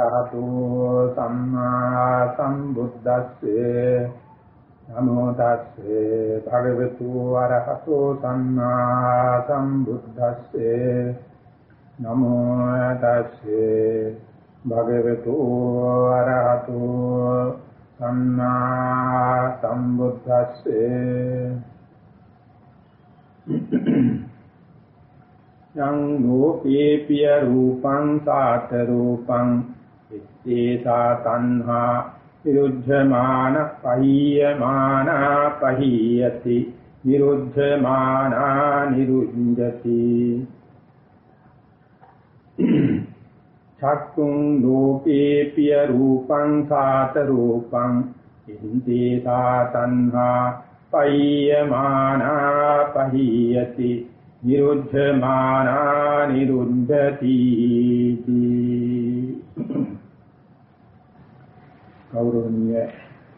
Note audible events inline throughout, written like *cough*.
අරහතු සම්මා සම්බුද්දස්සේ නමෝ තස්සේ භගවතු අරහතු සම්මා සම්බුද්දස්සේ නමෝ තස්සේ භගවතු අරහතු සම්මා සම්බුද්දස්සේ. යං ලෝකේ පිය රූපං සාත රූපං ඉත්තේසා තණ්හා විරුද්ධමාන පහියමාන පහියති විරුද්ධමාන නිරුද්ධති චක්කුං ලෝකේ පිය රූපං සාත රූපං ඉත්තේසා තණ්හා පහියමාන පහියති නිරුද්ධමානා නිරුද්ධති ගෞරවනීය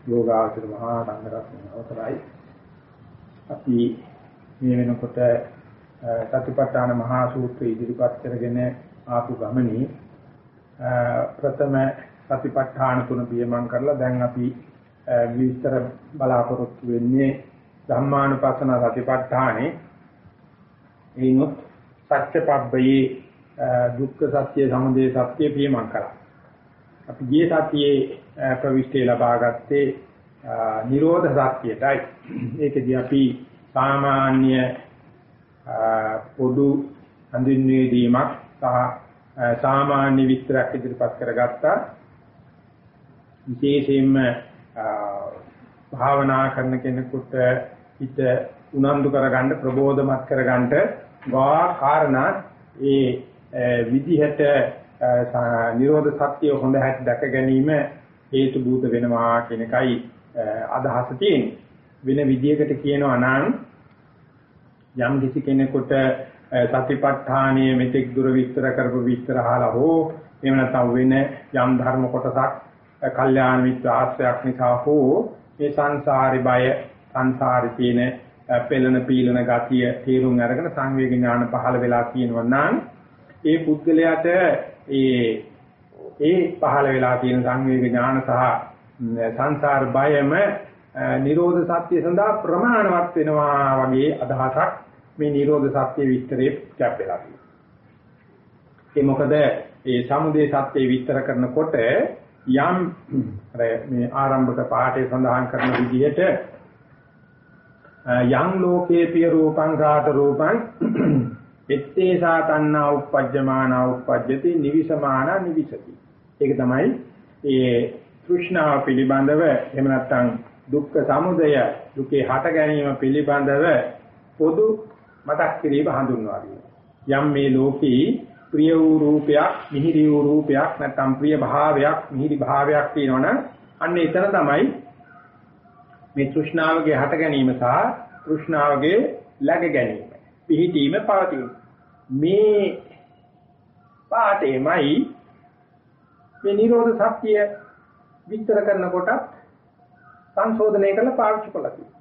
යෝගාචර මහා සංඝරත්නය අවසරයි අපි මේ වෙනකොට සතිපට්ඨාන මහා සූත්‍රය ඉදිරිපත් කරගෙන ආපු ගමනේ ප්‍රථම සතිපට්ඨාන තුන පියමන් කරලා දැන් අපි විස්තර බලාපොරොත්තු වෙන්නේ ධම්මානුපස්සන සතිපට්ඨානේ එිනුත් සත්‍යපබ්බයේ දුක්ඛ සත්‍ය සමුදය සත්‍ය පියමන් කරා. අපි ගිය සතියේ ප්‍රවිෂ්ඨය ලබා ගත්තේ නිරෝධ සත්‍යයටයි. ඒකදී අපි සාමාන්‍ය පොදු හඳුන්වීම දීමක් සහ සාමාන්‍ය විස්තරයක් ඉදිරිපත් කරගත්තා. විශේෂයෙන්ම භාවනා කරන කෙනෙකුට හිත උනන්දු කරගන්න ප්‍රබෝධමත් කරගන්න වා කාරණා ඒ විදිහට නිරෝධ සත්‍ය හොඳ හැටි දැක ගැනීම හේතු භූත වෙනවා කියන එකයි අදහස තියෙන්නේ. වෙන විදිහකට කියනවා නම් යම් කිසි කෙනෙකුට සතිපට්ඨානීය මෙතෙක් දුර විස්තර කරපු විස්තර අහලා හෝ එහෙම නැත්නම් වෙන යම් ධර්ම කොටසක් කල්යාණ මිත්‍ර ආශ්‍රයක් නිසා හෝ මේ සංසාරේ බය සංසාරේ තියෙන පෙළෙන පීලන ගතිය තේරුම් අරගෙන සංවේග ඥාන පහළ වෙලා තියෙනවා නම් ඒ පුද්ගලයාට ඒ ඒ පහළ වෙලා තියෙන සංවේග ඥාන සහ සංසාර බයම නිරෝධ සත්‍ය සඳහා ප්‍රමාණවත් වෙනවා වගේ අදහසක් මේ නිරෝධ සත්‍ය විස්තරේ කැපෙලා තියෙනවා. ඒ මොකද ඒ සමුදේ සත්‍ය විස්තර කරනකොට යම් මේ ආරම්භක පාඩේ සඳහන් කරන විදිහට යං ලෝකේ පිය රූපං රාත රූපං එත්තේසා තණ්හා උපජ්ජමානා උපජ්ජති නිවිසමානා නිවිසති ඒක තමයි ඒ තෘෂ්ණාව පිළිබඳව එහෙම නැත්නම් දුක්ඛ සමුදය දුකේ හට ගැනීම පිළිබඳව පොදු මතක් කිරීම හඳුන්වා යම් මේ ලෝකේ ප්‍රිය වූ රූපයක් මිහිරි වූ රූපයක් නැත්නම් ප්‍රිය භාවයක් මිහිරි භාවයක් තියෙනවනම් අන්න එතන තමයි මේ තෘෂ්ණාවගේ හට ගැනීම සහ තෘෂ්ණාවගේ läග ගැනීම පිහිටීම පවතී මේ පාඩේමයි මේ නිරෝධ සත්‍ය විස්තර කරනකොට සංශෝධනය කරලා පාවිච්චි කළා තියෙනවා.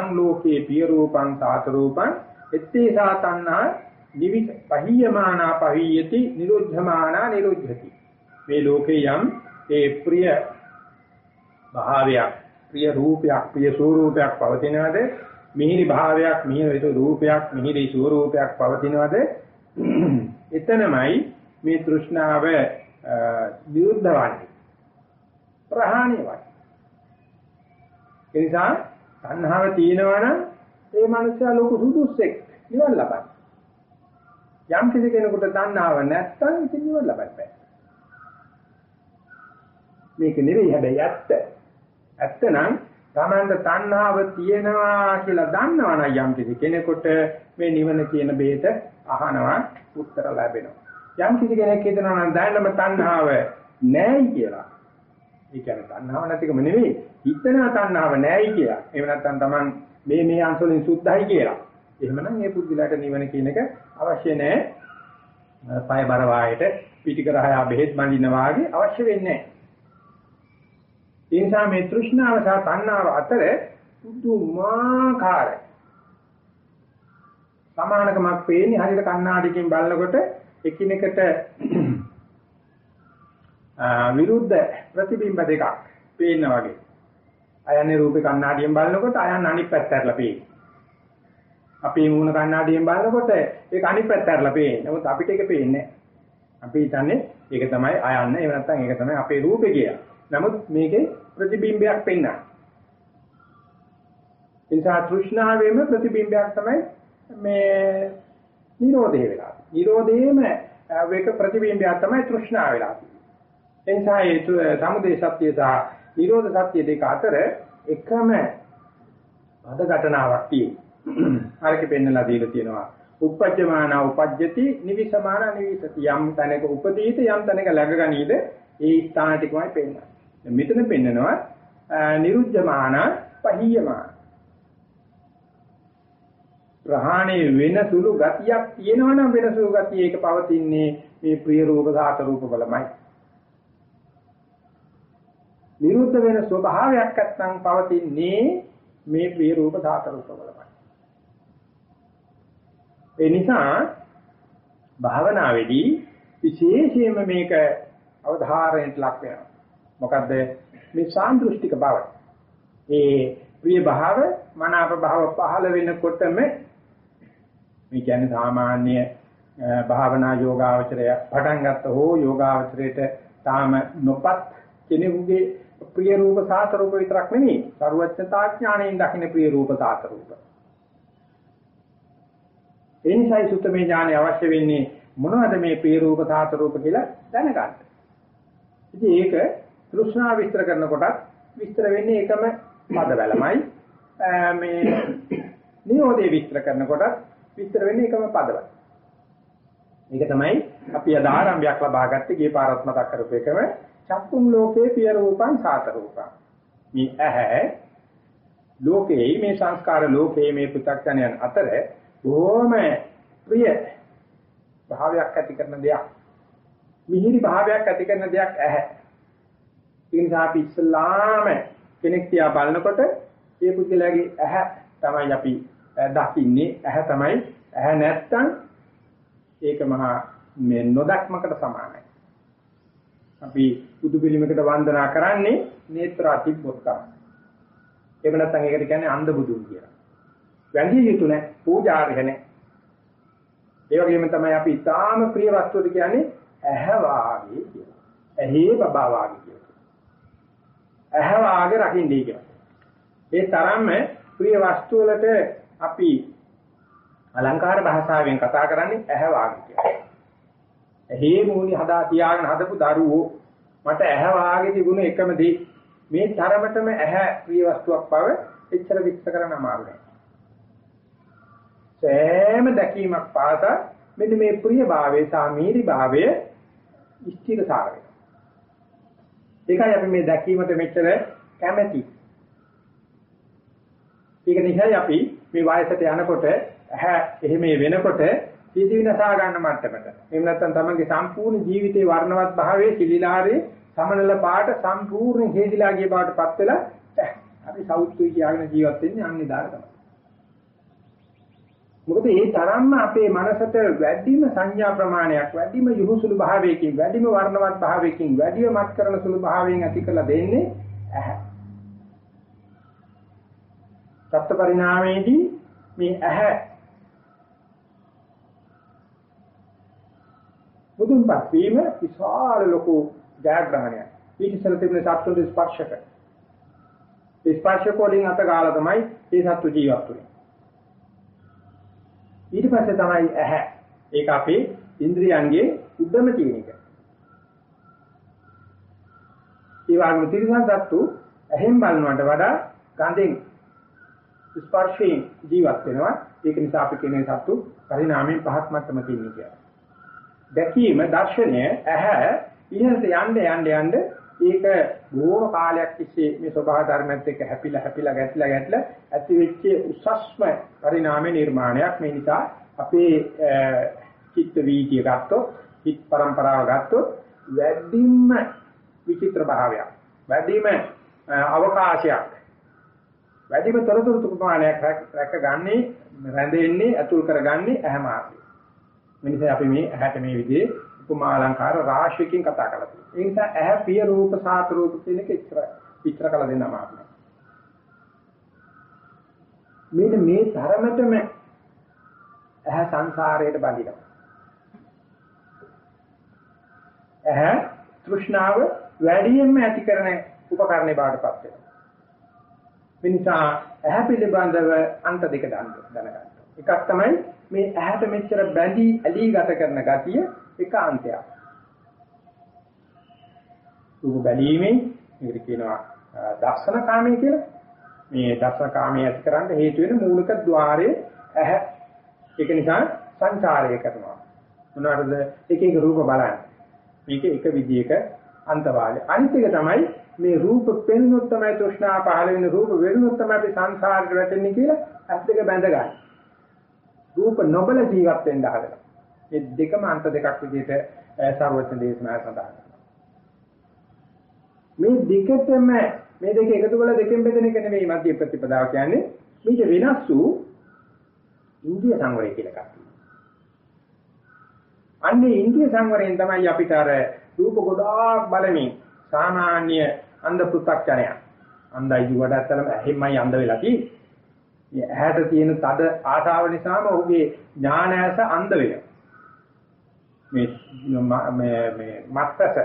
යම් ලෝකේ පිය රූපං තාත රූපං එත්තේ සාතන්නා නිවිත පහියමානා පහියති නිරෝධමානා නිරෝධති මේ ලෝකේ යම් ඒ ප්‍රිය භාවයක් ප්‍රිය රූපයක් ප්‍රිය ස්වරූපයක් පවතිනවද? මිහිරි භාවයක් මිහිරි රූපයක් මිහිරි ස්වරූපයක් පවතිනවද? එතනමයි මේ තෘෂ්ණාව විරුද්ධ වන්නේ ප්‍රහාණය වන්නේ ඒ නිසා තණ්හාව තියෙනවනම් ඒ මනුස්සයා ලොකු සුදුස්සෙක් නිවන් ලබන්න. යම් කිසි කෙනෙකුට තණ්හාව නැත්නම් ඉතින් නිවන් ලබන්න බෑ. මේක නෙවෙයි හැබැයි ඇත්ත. ඇත්තනම් තමන්ට තණ්හාව තියෙනවා කියලා දන්නවනම් යම් කිසි කෙනෙකුට මේ නිවන කියන බේත අහනවා උත්තර ලැබෙනවා. යම් කිසි කෙනෙක් හිතනවා නම් දැනම තණ්හාව නැයි කියලා. ඒ කියන්නේ තණ්හාව නැතිකම නෙවෙයි. හිතනවා තණ්හාව නැයි කියලා. එහෙම නැත්නම් තමන් මේ මේ අංශවලින් සුද්ධයි කියලා. එහෙමනම් මේ පුදුලට නිවන කියන එක අවශ්‍ය නැහැ. පය බර වායට පිටිකරහය බෙහෙත් බඳින්න වාගේ අවශ්‍ය වෙන්නේ නැහැ. ඒ නිසා මේ තෘෂ්ණාව සහ තණ්හාව අතර පුදුමාකාර සමානකමක් පේන්නේ හරියට කණ්ණාඩියකින් බලනකොට එකිනෙකට *clears throat* විරුද්ධ ප්‍රතිබිම්බ දෙකක් පේන්න වගේ. අයන්නේ රූපේ කණ්ණාඩියෙන් බලනකොට අයන් අනිත් පැත්ත ඇරලා පේන්නේ. අපේ මූණ කණ්ණාඩියෙන් බලනකොට ඒක අනිත් පැත්ත ඇරලා පේන්නේ. නමුත් අපිට ඒක පේන්නේ අපි හිතන්නේ ඒක තමයි අයන්න. එහෙම නැත්නම් ඒක තමයි අපේ රූපේ කියලා. නමුත් මේකේ ප්‍රතිබිම්බයක් පෙන්වන්නේ. නිසා තෘෂ්ණාවෙම ප්‍රතිබිම්බයක් තමයි මේ නිරෝධය වෙලා. නිරෝධයේම වේක ප්‍රතිබිම්බයක් තමයි තෘෂ්ණාව වෙලා. එනිසා ඒ සමුදේ සත්‍ය සහ නිරෝධ සත්‍ය දෙක අතර එකම පද ඝටනාවක් තියෙනවා. හරියට පෙන්නලා දීලා තියෙනවා. උපජ්ජමාන උපජ්ජති නිවිසමාන නිවිසති යම් තැනක උපදීත යම් තැනක läගගනීද ඒ ස්ථාන ටිකමයි පෙන්නන්නේ. මෙතන පෙන්නනවා නිරුද්ධමාන පහියමාන ප්‍රහාණය වෙන සුළු ගතියක් තියෙනවනම් වෙන සුළු ගතිය ඒක පවතින්නේ මේ ප්‍රිය රූප සාත රූප බලමයි. නිරුද්ධ වෙන ස්වභාවයක් නැත්නම් පවතින්නේ මේ ප්‍රිය රූප සාත රූප බලමයි. ඒ නිසා භාවනාවේදී විශේෂයෙන්ම මේක අවධාරණයට ලක් වෙනවා. මොකද මේ සාන්දෘෂ්ටික බව. ඒ ප්‍රිය භාව මනාප භාව පහළ වෙනකොටම මේ කියන්නේ සාමාන්‍ය භාවනා යෝගාවචරය පටන් ගත්ත හෝ යෝගාවචරයට තාම නොපත් කෙනෙකුගේ ප්‍රිය රූප සාත රූප විතරක් නෙමෙයි ਸਰුවච්ඡතා ඥාණයෙන් දකින්න ප්‍රිය රූප සාත රූප. එනිසායි සුත්තමේ ඥානය අවශ්‍ය වෙන්නේ මොනවද මේ ප්‍රිය රූප සාත රූප කියලා දැනගන්න. ඉතින් ඒක තෘෂ්ණා විස්තර කරනකොටත් විස්තර වෙන්නේ එකම පදවලමයි මේ නිරෝධේ විස්තර කරනකොටත් විස්තර වෙන්නේ එකම පදවල. මේක තමයි අපි අද ආරම්භයක් ලබා ගත්තේ ගේ පාරත් මතක් කරපු එකම චක්කුම් ලෝකේ පිය රූපං සාත රූපං. මේ ඇහැ ලෝකේ මේ සංස්කාර ලෝකේ මේ පෘථග්ජනයන් අතර බොහොම ප්‍රිය භාවයක් ඇති කරන දෙයක්. මිහිරි භාවයක් ඇති කරන දෙයක් ඇහැ. ඒ නිසා අපි ඉස්ලාම කෙනෙක් තියා බලනකොට ඒ පුද්ගලයාගේ ඇහැ තමයි අපි දකින්නේ ඇහැ තමයි ඇහැ නැත්තම් ඒක මහා මේ නොදක්මකට සමානයි. අපි බුදු පිළිමයකට වන්දනා කරන්නේ නේත්‍ර අතිබ්බොත් කරන්නේ. එහෙම නැත්නම් ඒකට කියන්නේ අන්ධ බුදුන් කියලා. වැඳිය යුතු නැහැ, පූජාර්හ නැහැ. ඒ වගේම තමයි අපි ඊටාම ප්‍රිය වස්තුවට කියන්නේ ඇහැ වාගේ කියලා. ඇහි බබා වාගේ කියලා. ඇහැ වාගේ රකින්නේ කියලා. ඒ තරම්ම ප්‍රිය වස්තු වලට අපි අලංකාර භාෂාවෙන් කතා කරන්නේ ඇහැ වාගේ කියලා. ඇහි මූණි හදා තියාගෙන හදපු දරුවෝ මට ඇහැ වාගේ තිබුණ එකම දේ මේ තරමටම ඇහැ ප්‍රිය වස්තුවක් බව එච්චර විස්තර කරන්න අමාරු නෑ. සෑම දැකීමක් පාසා මෙන්න මේ ප්‍රිය භාවයේ සාමීරි භාවය ස්ථිර සාරය. ඒකයි අපි මේ දැකීමට මෙච්චර කැමැති. ඒක නිසායි අපි මේ වයසට යනකොට ඇහැ එහෙම වෙනකොට සීති විනාශා ගන්න මට්ටමට. එහෙම නැත්නම් තමන්ගේ සම්පූර්ණ ජීවිතේ වර්ණවත් භාවයේ සිලිලාරේ සමනල පාට සම්පූර්ණ හේදිලා ගිය බවටපත් වෙලා අපි සෞත්තුයි කියලාගෙන ජීවත් වෙන්නේ අන්නේ දාර තමයි. මොකද ඒ තරම්ම අපේ මනසට වැඩිම සංඥා ප්‍රමාණයක් වැඩිම යහුසුළු භාවයකින් වැඩිම වර්ණවත් භාවයකින් වැඩිම මත් කරන සුළු භාවයෙන් ඇති කරලා දෙන්නේ ඇහැ. සත්‍ය පරිණාමයේදී මේ ඇහැ මුදුන්පත් වීම විශාල ලොකු ජයග්‍රහණයක්. ඊට ඉස්සෙල් තිබුණේ සත්තුන්ගේ ස්පර්ශක. ඒ ස්පර්ශක වලින් අත ගාලා තමයි මේ සත්තු ජීවත් වෙන්නේ. ඊට පස්සේ තමයි ඇහැ. ඒක අපේ ඉන්ද්‍රියන්ගේ උද්දම තියෙන එක. ඒ වගේම තිරිසන් සත්තු ඇහෙන් බලනවට වඩා ගඳෙන් ස්පර්ශයෙන් ජීවත් වෙනවා. ඒක නිසා අපි කියන්නේ සත්තු පරිණාමයෙන් පහත් මට්ටම තියෙන කියලා. දැකීම දර්ශනය ඇහැ ඉහළට යන්න යන්න යන්න ඒක බොහෝ කාලයක් තිස්සේ මේ ස්වභාව ධර්මයත් එක්ක හැපිලා හැපිලා ගැටලා ගැටලා ඇති වෙච්ච උසස්ම පරිණාම නිර්මාණයක් මේ නිසා අපේ චිත්ත වීතිය ගත්තොත් චිත් પરම්පරාව ගත්තොත් වැඩිම විචිත්‍ර භාවයක් වැඩිම අවකාශයක් වැඩිම තොරතුරු ප්‍රමාණයක් රැකගන්නේ රැඳෙන්නේ අතුල් කරගන්නේ ඇහැ මාර්ගය. මේ නිසා අපි මේ ඇහැට මේ විදිහේ උපමා අලංකාර රාශියකින් කතා කරලා තියෙනවා. ඒ නිසා ඇහැ පිය රූප සාත රූප කියන එක ඉතර ඉතර කළ දෙන්න අමාරුයි. මෙන්න මේ තරමටම ඇහැ සංසාරයට බඳිනවා. ඇහැ තෘෂ්ණාව වැඩියෙන්ම ඇති කරන උපකරණේ බාටපත් වෙනවා. මේ නිසා ඇහැ පිළිබඳව අන්ත දෙක දැනගන්න. එකක් තමයි මේ ඇහැට මෙච්චර බැඳී ඇලී ගත කරන ගතිය එක අන්තයක්. රූප බැලීමෙන් මේකට කියනවා දර්ශන කාමයේ කියලා. මේ දර්ශන කාමයේ ඇති කරන්න හේතු වෙන මූලික ద్వාරයේ ඇහැ. ඒක නිසා සංචාරය කරනවා. මොනවාද එක එක රූප බලන්න. මේක එක විදියක අන්තවාලේ. අනිත් එක තමයි මේ රූප පෙන්වොත් තමයි තෘෂ්ණා පහළ වෙන රූප වෙනුනොත් තමයි අපි සංසාරයට වැටෙන්නේ කියලා ඇස් දෙක බැඳ ගන්න. රූප නොබල ජීවත් වෙන්න හදලා. මේ දෙකම අන්ත දෙකක් විදිහට සර්වඥ දේශනා සඳහන් මේ දෙකටම මේ දෙක එකතු කරලා දෙකෙන් බෙදෙන එක නෙවෙයි මධ්‍ය ප්‍රතිපදාව කියන්නේ මේක වෙනස් වූ ඉන්දිය සංවරය කියලා එකක් අන්නේ ඉන්දිය සංවරයෙන් තමයි අපිට අර රූප ගොඩාක් බලමින් සාමාන්‍ය අන්ධ පු탁ඥය අන්ධයි කිව්වට ඇත්තටම ඇහිමයි අන්ධ වෙලා තියෙන්නේ. මේ ඇහැට තියෙන තද ආශාව නිසාම ඔහුගේ ඥාන ඇස අන්ධ වෙනවා. මේ මේ මේ මත්තස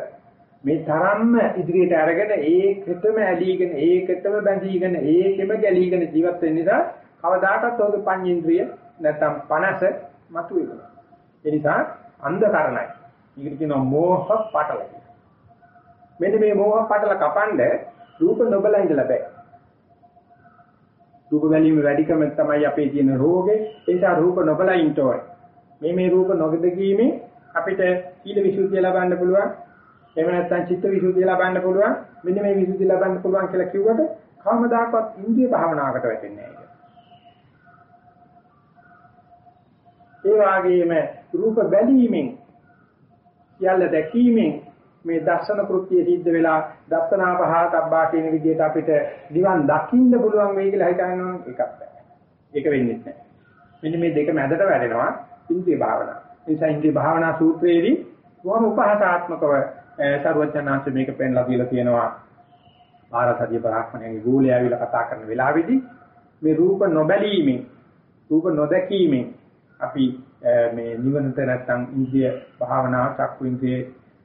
මේ තරම්ම ඉදිරියට අරගෙන ඒකෙතම ඇලීගෙන ඒකෙතම බැඳීගෙන ඒකෙම ගැලීගෙන ජීවත් වෙන්න නිසා කවදාකවත් ඔහුගේ පඤ්චේන්ද්‍රිය නැත්තම් පනස මතුවෙනවා. ඒ නිසා අන්ධකරණයි. ඊකට කියනවා මෝහ පටල කියලා. මෙන්න මේ මෝහ පටල කපන්න රූප නොබල ඉඳලා බෑ. රූප බැලීම වැඩිකම තමයි අපේ තියෙන රෝගේ. ඒ නිසා රූප නොබල ඉන්න ඕනේ. මේ මේ රූප නොගදගීමේ අපිට සීල විසුද්ධිය ලබන්න පුළුවන්. එහෙම නැත්නම් චිත්ත විසුද්ධිය ලබන්න පුළුවන්. මෙන්න මේ විසුද්ධිය ලබන්න පුළුවන් කියලා කිව්වට කවමදාකවත් ඉන්ද්‍රිය භාවනාවකට වැටෙන්නේ නැහැ. ඒ වගේම රූප බැලීමෙන් සියල්ල දැකීමෙන් මේ දර්ශන කෘත්‍යය සිද්ධ වෙලා දර්ශනාපහතබ්බා කියන විදිහට අපිට නිවන් දකින්න පුළුවන් වෙයි කියලා හිතනවා ඒකක් බෑ. ඒක වෙන්නේ නැහැ. මෙන්න මේ දෙක මැදට වැඩෙනවා ඉන්ද්‍රිය භාවනාව. ඒ නිසා ඉන්ද්‍රිය භාවනා සූත්‍රයේදී කොහොම උපහාසාත්මකව සර්වඥාන්සේ මේක පෙන්ලා දීලා තියෙනවා. පාරසතිය බ්‍රාහ්මණයගේ ගෝලයේ ආවිලා කතා කරන වෙලාවේදී මේ රූප නොබැලීමෙන් රූප නොදැකීමෙන් අපි මේ නිවනට නැත්තම් ඉන්ද්‍රිය භාවනාව චක්කු ඉන්ද්‍රිය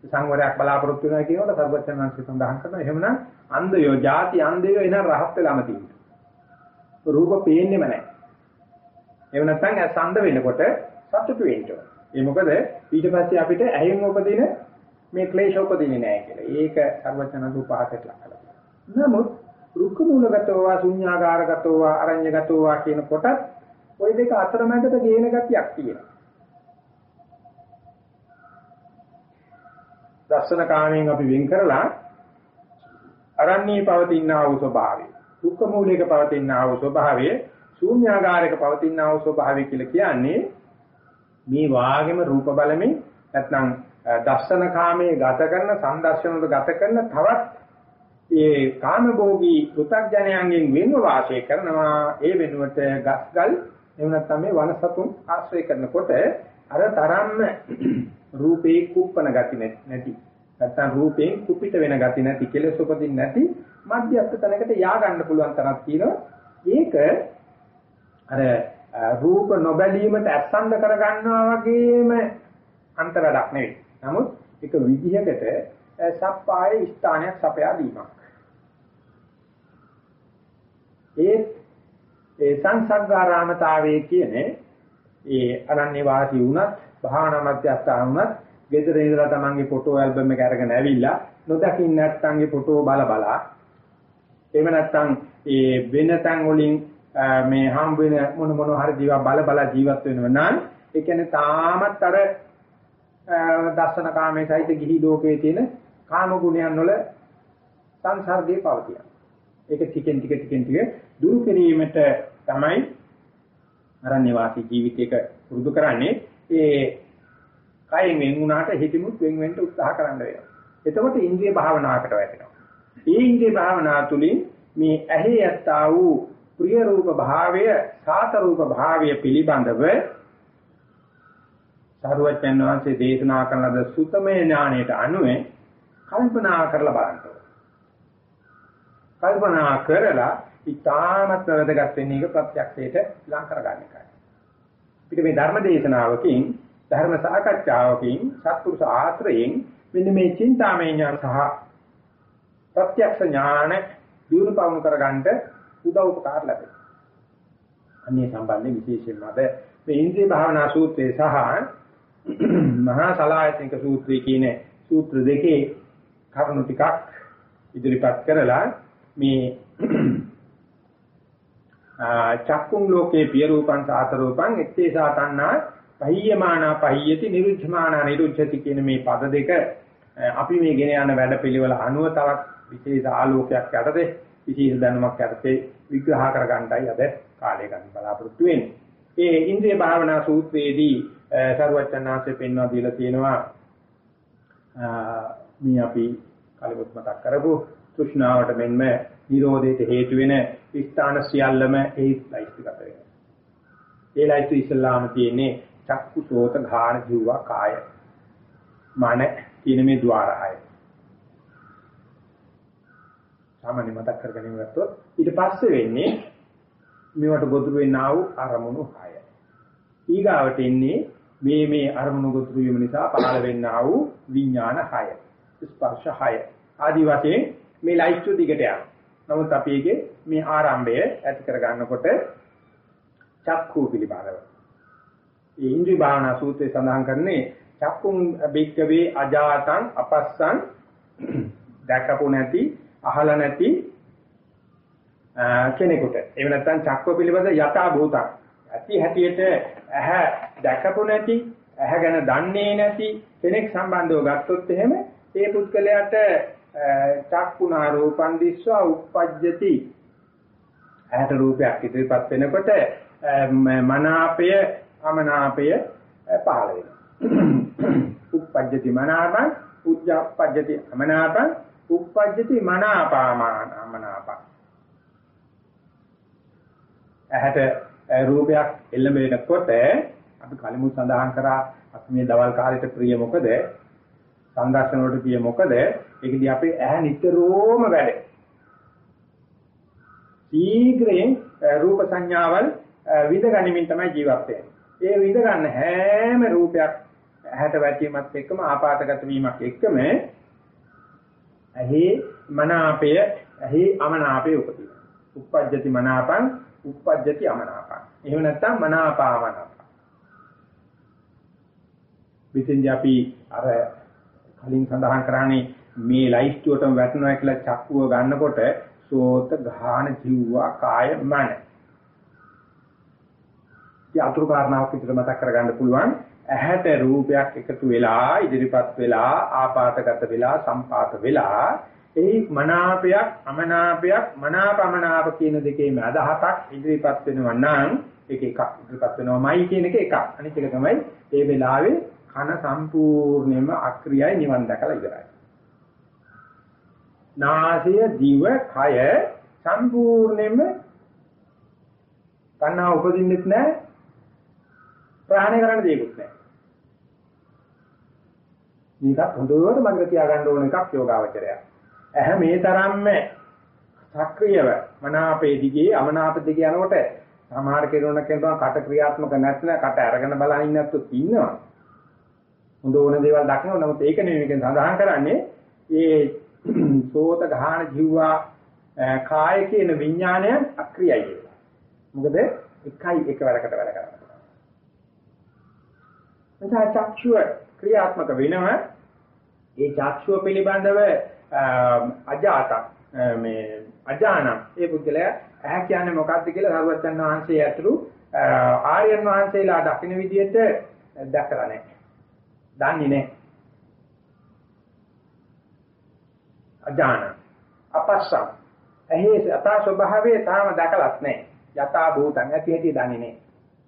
සංවරයක් බලාපොරොත්තු වෙනවා කියනකොට සර්වඥාන්සේ සඳහන් කරනවා එහෙමනම් අන්ධයෝ ಜಾති අන්ධයෝ එන රහත් වෙලාම තියෙනවා. රූප පේන්නේම නැහැ. එහෙම නැත්නම් අසන්ද වෙනකොට සතුටු වෙනවා. ඒ මොකද ඊට පස්සේ අපිට ඇහෙන් උපදින මේ ක්ලේශ උපදින්නේ නැහැ කියලා. ඒක සර්වඥාන්සේ උපහාසයට ලක් කරලා. නමුත් රුක්ක මූලගතව ශුන්‍යාකාරගතව අරඤ්‍යගතව කියන කොටත් ওই දෙක අතරමැදට ගේන ගතියක් තියෙනවා. දර්ශන කාමයෙන් අපි වෙන් කරලා අරණ්‍යයේ පවතිනා වූ ස්වභාවය, දුක්ඛ මූලික පවතිනා වූ ස්වභාවය, ශූන්‍යාකාරයක පවතිනා වූ ස්වභාවය කියලා කියන්නේ මේ වාගෙම රූප බලමින් නැත්නම් දර්ශන කාමයේ ගත කරන සංදර්ශනවල ගත කරන තවත් ඒ කාමභෝගී පෘථග්ජනයන්ගෙන් වෙන්ව වාසය කරනවා. ඒ වෙනුවට ගස්ගල් එහෙම නැත්නම් මේ වනසතුන් ආශ්‍රය කරනකොට අර තරම්ම රූපේ කුප්පන ගති නැති. නැත්නම් රූපයෙන් කුපිත වෙන ගති නැති කෙලෙස් උපදින්න නැති මධ්‍යස්ථ තැනකට යා ගන්න පුළුවන් තරක් තියෙනවා. ඒක අර රූප නොබැලීමට අත්සන්ද කර ගන්නවා වගේම අන්ත වැඩක් නෙවෙයි. නමුත් ඒක විදිහකට සප්පාය ස්ථානයක් සපයා දීමක්. ඒ ඒ සංසග්ගාරාමතාවයේ කියන්නේ ඒ අනන්‍ය වාසී වුණත් භාවනා මධ්‍යස්ථාන වුණත් ගෙදර ඉඳලා තමන්ගේ ෆොටෝ ඇල්බම් එක අරගෙන ඇවිල්ලා නොදකින් නැත්තන්ගේ ෆොටෝ බල බලා එහෙම නැත්තම් ඒ වෙනතන් වලින් මේ හම් වෙන මොන මොන හරි ජීව බල බල ජීවත් වෙනව නම් ඒ කියන්නේ තාමත් අර දර්ශන කාමයේ සහිත ගිහි ලෝකයේ තියෙන කාම ගුණයන් වල සංසර්ගයේ පවතින. ඒක ටිකෙන් ටික ටිකෙන් ටික දුරු කිරීමට තමයි අරණ්‍ය වාසී ජීවිතයක පුරුදු කරන්නේ ඒ කයෙන් වෙන් වුණාට හිතමුත් වෙන් වෙන්න උත්සාහ කරන්න වෙනවා. එතකොට ඉන්ද්‍රිය භාවනාවකට වැටෙනවා. මේ ඉන්ද්‍රිය භාවනාව තුළින් මේ ඇහි යත්තා වූ ප්‍රිය රූප භාවය, සාත රූප භාවය පිළිබඳව සාරවත්යන් වහන්සේ දේශනා කරන ලද සුතමේ ඥාණයට අනුව කල්පනා කරලා බලන්න කල්පනා කරලා ඉතාමත් වැදගත් වෙන්නේ ඒක ප්‍රත්‍යක්ෂයට ලං කරගන්න එකයි. පිට මේ ධර්ම දේශනාවකින් ධර්ම සාකච්ඡාවකින් සත්පුරුෂ ආශ්‍රයෙන් මෙන්න මේ චින්තාමය ඥාන සහ ප්‍රත්‍යක්ෂ ඥාන දිනු පවුණු කරගන්න උදව් උපකාර ලැබෙනවා. අන්නේ සම්බන්ධයෙන් විශේෂයෙන්ම අද මේ ඉන්ද්‍රිය භාවනා සූත්‍රයේ සහ *clears throat* මහා සලායතනික සූත්‍රයේ කියන සූත්‍ර දෙකේ කරුණු ටිකක් ඉදිරිපත් කරලා මේ චක්කුම් ලෝකේ පිය රූපං සාත රූපං එත්තේ සාතන්නා පහියමානා පහියති නිරුද්ධමානා නිරුද්ධති කියන මේ පද දෙක අපි මේ ගෙන යන වැඩපිළිවෙල අනුව තවත් විශේෂ ආලෝකයක් යටතේ විශේෂ දැනුමක් යටතේ විග්‍රහ කර ගන්නයි අද කාලය ගන්න බලාපොරොත්තු වෙන්නේ. ඒ ඉන්ද්‍රිය භාවනා සූත්‍රයේදී සරුවචනාංශයෙන් පෙන්වා දීලා තියෙනවා මේ අපි කලිමුත් මතක් කරපු තෘෂ්ණාවට මෙන්ම නිරෝධයට හේතු වෙන ස්ථාන සියල්ලම ඒ ලයිස්ට් එකට වෙනවා. ඒ ලයිස්ට් ඉස්ලාම තියෙන්නේ චක්කු සෝත ඝාන ජීව කාය මන කියන මේ ద్వාරය. සාමාන්‍ය මතක් කරගෙන ඉවරතොත් ඊට පස්සේ වෙන්නේ මේවට ගොදුරු වෙන්නා වූ අරමුණු හය. ඊගාවට එන්නේ මේ මේ අරමුණු ගොදුරු වීම නිසා පහළ වෙන්නා වූ විඥාන හය. ස්පර්ශ හය. ආදි වශයෙන් මේ ලයිස්තු දිගට යනවා. නමුත් අපි ඒකේ මේ ආරම්භය ඇති කර ගන්නකොට චක්ඛු පිළිබඳව. ඒ ඉන්ද්‍රිය භාවනා සූත්‍රයේ සඳහන් කරන්නේ චක්කුම් බික්කවේ අජාතං අපස්සං දැකපු නැති අහලා නැති කෙනෙකුට එහෙම නැත්නම් චක්ක පිළිබඳ යථා භූතක් ඇති හැටියට ඇහැ දැකපු නැති ඇහැ ගැන දන්නේ නැති කෙනෙක් සම්බන්ධව ගත්තොත් එහෙම ඒ පුද්ගලයාට චක්කුණා රූපං දිස්වා uppajjati. ඇහැට රූපයක් ඉදිරිපත් වෙනකොට මනාපය අමනාපය පහළ වෙනවා. *clears throat* uppajjati මනාපං උජ්ජප්පජ්ජති අමනාපං uppajjati මනාපාමාන අමනාපං. ඇහැට රූපයක් එල්ලම වෙනකොට අපි කලිමුත් සඳහන් කරා අපි මේ දවල් කාලේට ප්‍රිය මොකද? සංදර්ශන වලට ප්‍රිය මොකද ඒකදී අපේ ඇහැ නිතරම වැඩ ශීඝ්‍රයෙන් රූප සංඥාවල් විඳ ගනිමින් තමයි ජීවත් වෙන්නේ. ඒ විඳ ගන්න හැම රූපයක් ඇහැට වැටීමත් එක්කම ආපాతගත වීමක් එක්කම ඇහි මනාපය ඇහි අමනාපය උපදිනවා. උප්පජ්ජති මනාපං uppajjati amanapa. එහෙම නැත්නම් මනාපාමනප. විසින්ද අපි අර කලින් සඳහන් කරානේ මේ ලයිස්ට්ුවටම වැටෙනවා කියලා චක්කුව ගන්නකොට සෝත ගාහන ජීවා කාය මන. ඒ අතුරු කාරණාවක් විතර මතක් කරගන්න පුළුවන්. ඇහැට රූපයක් එකතු වෙලා ඉදිරිපත් වෙලා ආපాతගත වෙලා සම්පාත වෙලා එහි මනාපයක් අමනාපයක් මනාපමනාප කියන දෙකේම අදහසක් ඉදිරිපත් වෙනවා නම් ඒක එකක් ඉදිරිපත් වෙනවමයි කියන එක එකක් අනිත් එක තමයි ඒ වෙලාවේ කන සම්පූර්ණයෙන්ම අක්‍රියයි නිවන් දැකලා ඉවරයි. නාසය දිව කය සම්පූර්ණයෙන්ම තණ්හා උපදින්නෙත් නැහැ ප්‍රහාණය කරන්න දෙයක්වත් නැහැ මේකත් හොඳට මතක තියාගන්න ඕන එකක් යෝගාවචරයක්. ඇහැ මේ තරම්ම සක්‍රියව මනාපේ දිගේ අමනාප දිගේ යනකොට සමහර කෙනෙකුට කියනවා කට ක්‍රියාත්මක නැත්නම් කට අරගෙන බලන ඉන්නත් ඉන්නවා. හොඳ ඕන දේවල් දකින්න නමුත් ඒක නෙමෙයි මේකෙන් සඳහන් කරන්නේ ඒ *clears throat* සෝත ගහන ජීවා කාය කියන විඥානය අක්‍රියයි කියලා. මොකද එකයි එකවරකට වැඩ කරනවා. එතන චක්ෂුව ක්‍රියාත්මක වෙනවා ඒ චක්ෂුව පිළිබඳව අජාත මේ අජානම් ඒ පුද්ගලයා ඇහැ කියන්නේ මොකක්ද කියලා සරුවච්චන් වහන්සේ ඇතුළු ආර්යයන් වහන්සේලා දකින්න විදිහට දැකලා නැහැ. දන්නේ නැහැ. අජාන අපස්සම් එහි යථා ස්වභාවයේ තාම දැකලත් නැහැ. යථා භූතං ඇති ඇති දන්නේ නැහැ.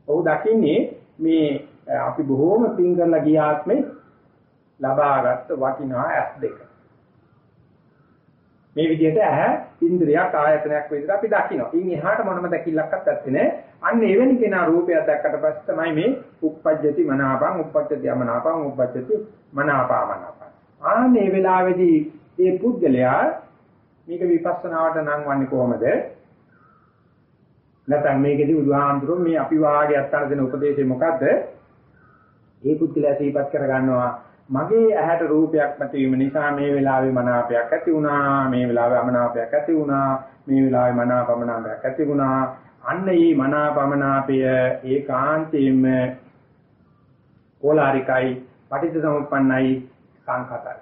ඔහු දකින්නේ මේ අපි බොහෝම පින් කරලා ගිය ආත්මේ ලබාගත් වටිනා ඇස් දෙක. මේ විදිහට ඇහැ ඉන්ද්‍රියක් ආයතනයක් විදිහට අපි දකිනවා. ඉන් එහාට මොනම දැකිල්ලක්වත් නැත්තේ නේ. අන්න එවැනි කෙනා රූපයක් දැක්කට පස්සේ තමයි මේ uppajjati මනාපං uppajjati අමනාපං uppajjati මනාපාමනාපං. ආන්නේ වෙලාවේදී මේ පුද්ගලයා මේක විපස්සනාවට නම් වන්නේ කොහොමද? නැත්නම් මේකෙදි බුදුහාමුදුරුවෝ මේ අපි වාගේ අත්තර දෙන උපදේශය මොකද්ද? ඒ පුද්ගලයා සිහිපත් කර ගන්නවා මගේ ඇහැට රූපයක් නැතිවීම නිසා මේ වෙලාවේ මනාපයක් ඇති වුණා මේ වෙලාවේ අමනාපයක් ඇති වුණා මේ වෙලාවේ මනාපමනාපයක් ඇති වුණා. අන්න ඒ මනාපමනාපය ඒකාන්තයෙන්ම ඕලාරිකයි පටිච්චසමුප්පන්නයි සංඛතයි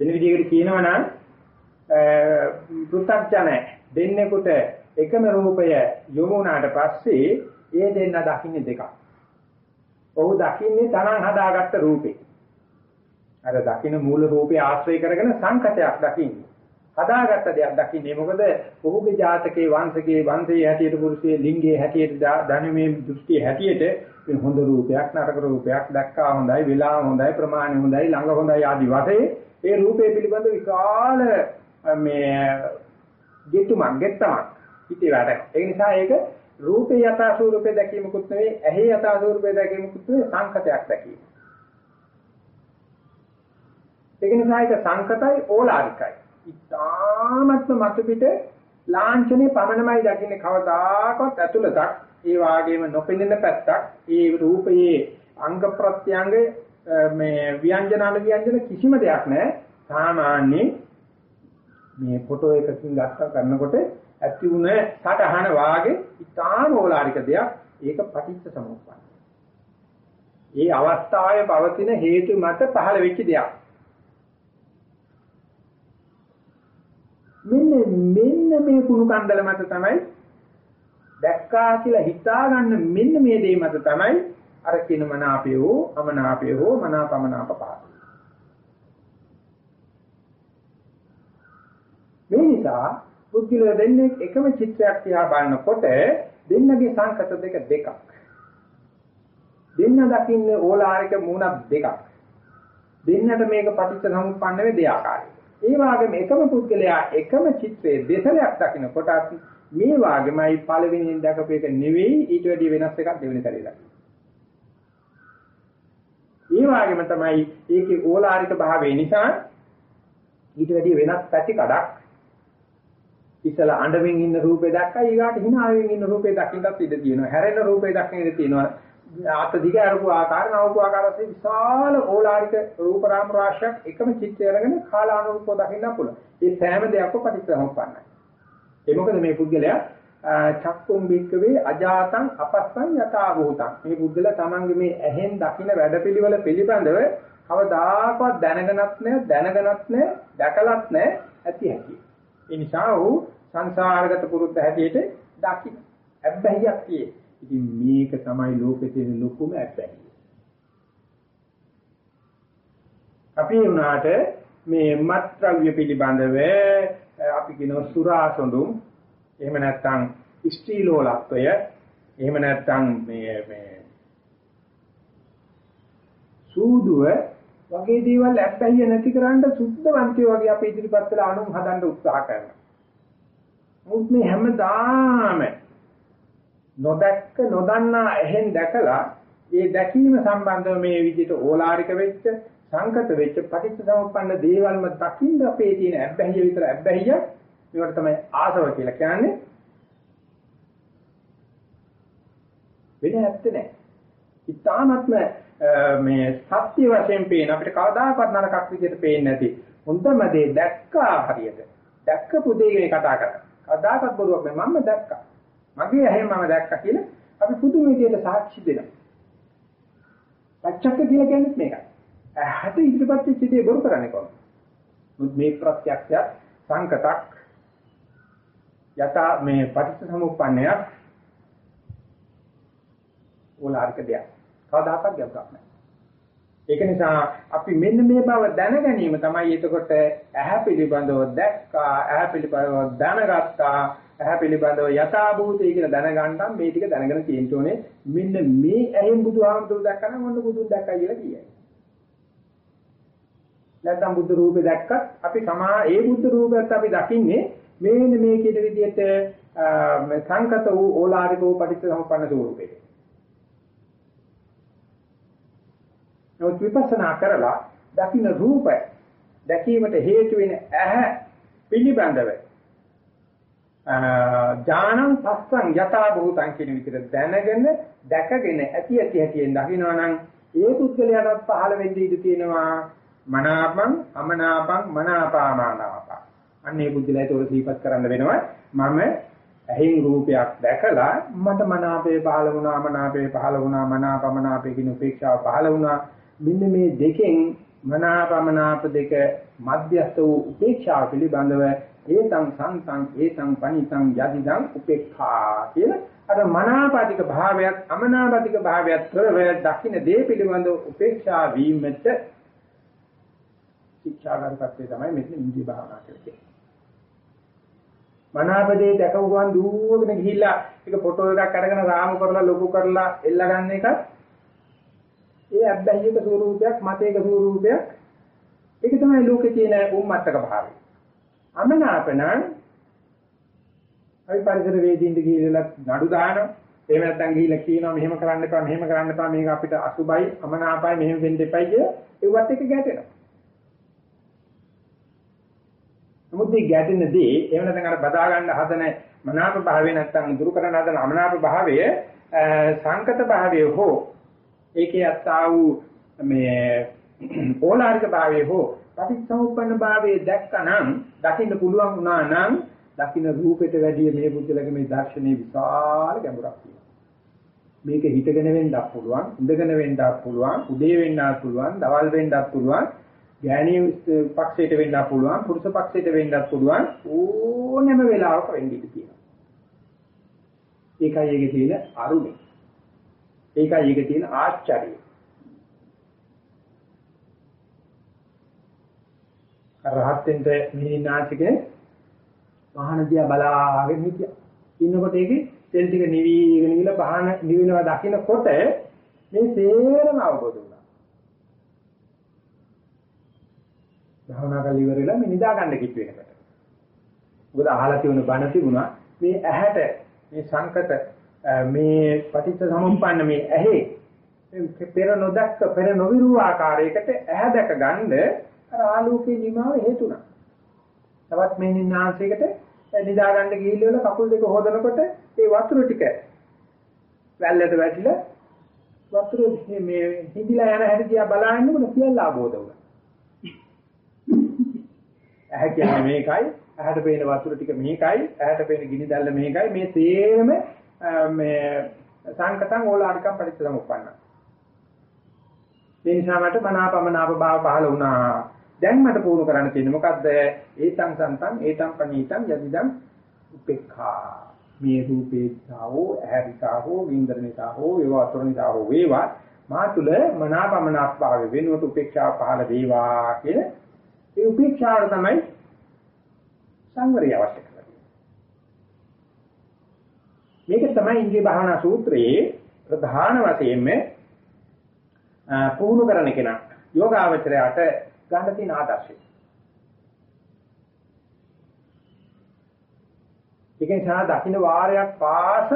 වෙන විදිහකට කියනවා නම් පෘථග්ජන දෙන්නෙකුට එකම රූපය යොමු වුණාට පස්සේ ඒ දෙන්න දකින්නේ දෙකක්. ඔහු දකින්නේ Taman හදාගත්ත රූපේ. අර දකින්න මූල රූපේ ආශ්‍රය කරගෙන සංකතයක් දකින්නේ. හදාගත්ත දෙයක් දකින්නේ මොකද ඔහුගේ ජාතකයේ වංශකයේ වංශයේ හැටියට පුරුෂයේ ලිංගයේ හැටියට ධර්මයේ දෘෂ්ටියේ හැටියට මේ හොඳ රූපයක් නරක රූපයක් දැක්කා හොඳයි වෙලා හොඳයි ප්‍රමාණය හොඳයි ළඟ හොඳයි ආදි වශයෙන් ඒ රූපේ පිළිබඳ විශාල මේ ගෙතුමක් ගෙත්තමක් හිතේ වැඩ. ඒ නිසා ඒක රූපේ යථා ස්වරූපේ දැකීමකුත් නෙවෙයි ඇහි යථා ස්වරූපේ දැකීමකුත් නෙවෙයි සංකතයක් දැකීම. ඒක නිසා ඒක සංකතයි ඕලාරිකයි. ඉතාමත්ම මතු පිට ලාංඡනේ පමණමයි දකින්නේ කවදාකවත් ඇතුළතක් ඒ වාගේම නොපෙනෙන පැත්තක් ඒ රූපයේ අංග ප්‍රත්‍යංග මේ ව්‍යංජනාල ව්‍යංජන කිසිම දෙයක් නැහැ. සාමාන්‍ය මේ ෆොටෝ එකකින් ගත්තා කරනකොට ඇති වුණ සටහන වාගේ ඉතාම ඕලාරික දෙයක් ඒක පටිච්ච සමුප්පන්න. ඒ අවස්ථාවේ පවතින හේතු මත පහළ වෙච්ච දෙයක්. මෙන්න මෙන්න මේ කුණු කන්දල මත තමයි දැක්කා කියලා හිතා ගන්න මෙන්න මේ දේ මත තමයි අර කින මනාපය හෝ අමනාපය හෝ මනාපමනාප පාද. මේ නිසා පුද්ගලයා දෙන්නේ එකම චිත්‍රයක් තියා බලනකොට දෙන්නගේ සංකත දෙක දෙකක්. දෙන්න දකින්නේ ඕලාරික මූණක් දෙකක්. දෙන්නට මේක පටිච්ච සමුප්පන්න වේ දෙආකාරයි. ඒ වගේම එකම පුද්ගලයා එකම චිත්‍රයේ දෙසරයක් දකින්නකොටත් මේ වාගේමයි පළවෙනියෙන් දැකපු එක නෙවෙයි ඊට වැඩිය වෙනස් එකක් දෙවෙනි සැරේ දකින්න. ඒ වගේම තමයි ඒකේ ඕලාරික භාවය නිසා ඊට වැඩිය වෙනස් පැති කඩක් ඉතලා අඬමින් ඉන්න රූපේ දැක්කා ඊගාට hinaවෙන් ඉන්න රූපේ දකින්නත් ඉඩ තියෙනවා හැරෙන රූපේ දකින්න ඉඩ තියෙනවා අත දිග අරපු ආකාර නවපු ආකාරයෙන් විශාල ඕලාරික රූප රාම රාශියක් එකම චිත්තය අරගෙන කාලානුරූපව දකින්න පුළුවන්. ඒ සෑම දෙයක්ම පටිච්චසමුප්පන්නයි. ඒ මොකද මේ පුද්ගලයා චක්කුම් බික්කවේ අජාතං අපස්සං යථා භූතං. මේ පුද්ගලයා තමන්ගේ මේ ඇහෙන් දකින්න වැඩපිළිවෙල පිළිබඳව කවදාකවත් දැනගනත් නැහැ, දැනගනත් නැහැ, දැකලත් නැහැ ඇති හැටි. ඒ නිසා ඔහු සංසාරගත පුරුද්ද හැටියට දකින්න. ඇබ්බැහියක් tie. ඉතින් මේක තමයි ලෝකේ තියෙන ලොකුම ඇබ්බැහිය. අපි උනාට මේ මත්ද්‍රව්‍ය පිළිබඳව අපි කියන සුරාසොඳුම් එහෙම නැත්නම් ස්ත්‍රීලෝලත්වය එහෙම නැත්නම් මේ මේ සූදුව වගේ දේවල් ඇබ්බැහිය නැති කරන්න සුද්ධවන්තයෝ වගේ අපි ඉදිරිපත් කළ අනුන් හදන්න උත්සාහ කරනවා. මුත් මේ හැමදාම නොදැක්ක නොදන්නා එහෙන් දැකලා ඒ දැකීම සම්බන්ධව මේ විදිහට ඕලාරික වෙච්ච සංකත වෙච්ච පටිච්චසමුප්පන්න දේවල්ම දකින්න අපේ තියෙන අබ්බැහිය විතර අබ්බැහිය මේවට තමයි ආසව කියලා කියන්නේ වෙන ඇත්ත නෑ. ඉතාමත්ම මේ සත්‍ය වශයෙන් පේන අපිට කවදාකවත් නරකක් විදිහට පේන්නේ නැති හොඳම දේ දැක්කා හරියට දැක්කපු දේ ගැන කතා කරා කවදාකවත් බොරුවක් නෑ මම දැක්කා. මගේ ඇහෙන් මම දැක්කා කියලා අපි පුදුම විදියට සාක්ෂි දෙනවා. පච්චක්ක කියලා කියන්නේ මේකයි. ඇහැට ඉදිරිපත් වෙච්ච දේ බොරු කරන්නේ කොහොමද? මේ ප්‍රත්‍යක්ෂය සංකතක් යත මේ පටිච්චසමුප්පන්නය ඕලාරික දෙයක්. කවදාකවත් ගැඹුරක් නෑ. ඒක නිසා අපි මෙන්න මේ බව දැන ගැනීම තමයි එතකොට ඇහැ පිළිබඳව දැක්කා ඇහැ පිළිබඳව දැනගත්තා ඇහැ පිළිබඳව යථාභූතය කියලා දැනගන්නම් මේ ටික දැනගෙන තියෙන්න ඕනේ මෙන්න මේ ඇහෙන් බුදුහාමුදුරු දැක්කම මොන බුදුන් දැක්කයි කියලා කියයි. නැත්නම් බුද්ධ රූපේ දැක්කත් අපි සමා ඒ බුද්ධ රූපයත් අපි දකින්නේ මේන මේ කියන විදිහට සංකත වූ ඕලාරික වූ පටිච්චසමුප්පන්න ස්වරූපයක. නමුත් විපස්සනා කරලා දකින්න රූපය දැකීමට හේතු වෙන ඇහැ පිළිබඳව ඥානං පස්සං යථා භූතං කියන විදිහට දැනගෙන දැකගෙන ඇති ඇති හැටියෙන් දකිනවා නම් ඒ පුද්ගලයාට පහළ වෙන්න ඉඩ තියෙනවා. මනාපං අමනාපං මනාපාමානාපං. අන්නේ පුද්ගලයාට උර සීපත් කරන්න වෙනවා. මම ඇහින් රූපයක් දැකලා මට මනාපේ පහළ වුණා මනාපේ පහළ වුණා මනාපමනාපේ කියන උපේක්ෂාව පහළ වුණා. මෙන්න මේ දෙකෙන් මනාපමනාප දෙක මධ්‍යස්ත වූ උපේක්ෂාව පිළිබඳව ඒතං සන්තං ඒතං පනිතං යදිදං උපේක්ඛා කියලා අර මනාපාතික භාවයක් අමනාපාතික භාවයක් කරව දකින්න දේ පිළිබඳ උපේක්ෂා වීමට ශික්ෂාගතත්වයේ තමයි මෙතන ඉන්ද්‍රිය භාවනා කියන්නේ. මනාපදේ දැකවුවන් දුවගෙන ගිහිල්ලා ඒක ෆොටෝ එකක් අරගෙන රාමු කරලා ලොකු කරලා එල්ල ගන්න එකත් ඒ අබ්බැහියක ස්වරූපයක් මතේක ස්වරූපයක් ඒක තමයි ලෝකේ තියෙන උම්මත්තක භාවය. අමනාපණං අපි පරිසර වේදීන්ට ගිහිල්ලා නඩු දානවා. එහෙම නැත්නම් ගිහිල්ලා කියනවා මෙහෙම කරන්න එපා මෙහෙම කරන්න එපා මේක අපිට අසුබයි අමනාපයි මෙහෙම වෙන්න එපයි කිය ඒවත් එක ගැටෙනවා. නමුත් මේ ගැටෙන දේ එහෙම නැත්නම් අර බදා ගන්න හදන මනාප භාවය නැත්නම් දුරු කරන්න හදන අමනාප භාවය සංකත භාවය හෝ ඒකේ අත්තා වූ මේ ඕලාරික භාවය හෝ පටිච්චසමුප්පන්න භාවයේ දැක්කනම් දකින්න පුළුවන් වුණා නම් දකින්න රූපෙට වැඩිය මේ බුද්ධලගේ මේ දර්ශනයේ විශාල ගැඹුරක් තියෙනවා. මේක හිතගෙන වෙන්නත් පුළුවන්, ඉඳගෙන වෙන්නත් පුළුවන්, උදේ වෙන්නත් පුළුවන්, දවල් වෙන්නත් පුළුවන්, ගෑණී පක්ෂයට වෙන්නත් පුළුවන්, පුරුෂ පක්ෂයට වෙන්නත් පුළුවන් ඕනෑම වෙලාවක වෙන්න ඉඩ තියෙනවා. ඒකයි ඒකේ තියෙන අරුමේ. ඒකයි ඒකේ තියෙන ආශ්චර්යය. රහත් වෙන්න මිනිනාචිකේ පහන දිහා බලාගෙන හිටියා. ඉන්නකොට ඒකේ තෙල් ටික නිවිගෙන ගිහලා පහන නිවිනවා දකින්නකොට මේ සේරම අවබෝධ වුණා. භාවනා කරලා ඉවර වෙලා මේ නිදා ගන්න කිච් වෙනකොට. මොකද අහලා තියුණු බණ තිබුණා මේ ඇහැට මේ සංකත මේ පටිච්ච සමුප්පන්න මේ ඇහි පෙර නොදක්ක පෙර නොවිරු ආකාරයකට ඇහැ දැක ගන්න අර ආලෝකේ නිමාව හේතුණා. තවත් මේ නිනාංශයකට නිදා ගන්න ගිහිල්ලා කකුල් දෙක හොදනකොට ඒ වතුර ටික වැල්ලට වැටිලා වතුර මේ හිඳිලා යන හැටි දිහා බලනකොට කියලා ආબોධ වුණා. ඇහැ කියන්නේ මේකයි, ඇහැට පේන වතුර ටික මේකයි, ඇහැට පේන ගිනි දැල්ල මේකයි, මේ තේරම මේ සංකතං ඕලාරිකම් පරිච්ඡේදමුප්පන්න. මේ නිසා මට මනාපමනාප භාව පහළ වුණා. දැන් මට පුහුණු කරන්න තියෙන්නේ මොකද්ද? ඒතං සන්තං ඒතං පනීතං යදිදං උපේක්ඛා. මේ රූපේතාවෝ ඇහැරිතාවෝ වින්දරණිතාවෝ වේවාතුරණිතාවෝ වේවා මා තුල මනාපමනාප භාව වෙනුවට උපේක්ෂා පහළ වේවා කියන ඒ උපේක්ෂාව තමයි සංවරය අවශ්‍ය කරන්නේ. මේක තමයි ඉන්ද්‍රිය භාවනා සූත්‍රයේ ප්‍රධාන වශයෙන්ම පුහුණු කරන කෙනා යෝගාවචරයට ගන්න තියෙන ආදර්ශය. ඒක නිසා දකින්න වාරයක් පාස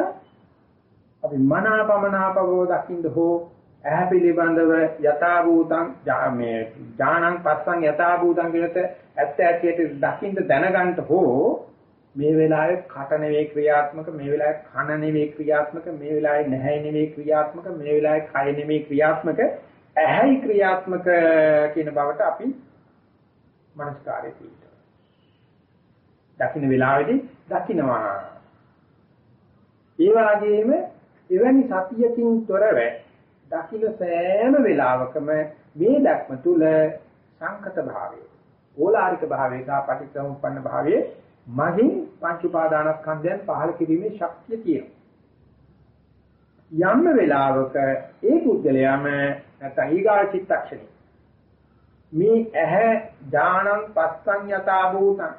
අපි මනාපමනාපවෝ දකින්න හෝ ඇහැ පිළිබඳව යථා භූතං මේ ඥානං පස්සං යථා භූතං කියනත ඇත්ත ඇතියට දකින්න දැනගන්න හෝ මේ වෙලාවේ කට නෙවෙයි ක්‍රියාත්මක මේ වෙලාවේ කන නෙවෙයි ක්‍රියාත්මක මේ වෙලාවේ නැහැ නෙවෙයි ක්‍රියාත්මක මේ වෙලාවේ කය නෙවෙයි ක්‍රියාත්මක ඇහැයි ක්‍රියාත්මක කියන බවට අපි මනස්කාරයේ තියෙනවා. දකින්න වෙලාවේදී දකින්නවා. ඒ වගේම එවැනි සතියකින් තොරව දකින්න සෑම වෙලාවකම මේ දක්ම තුල සංකත භාවය, ඕලාරික භාවය සහ පටිච්චසමුප්පන්න භාවයේ මගින් පංච උපාදානස්කන්ධයන් පහළ කිරීමේ ශක්තිය තියෙනවා. යම් වෙලාවක ඒ පුද්ගලයාම නැත්නම් ඊගා චිත්තක්ෂණේ මේ ඇහැ ඥානං පස්සං යතා භූතං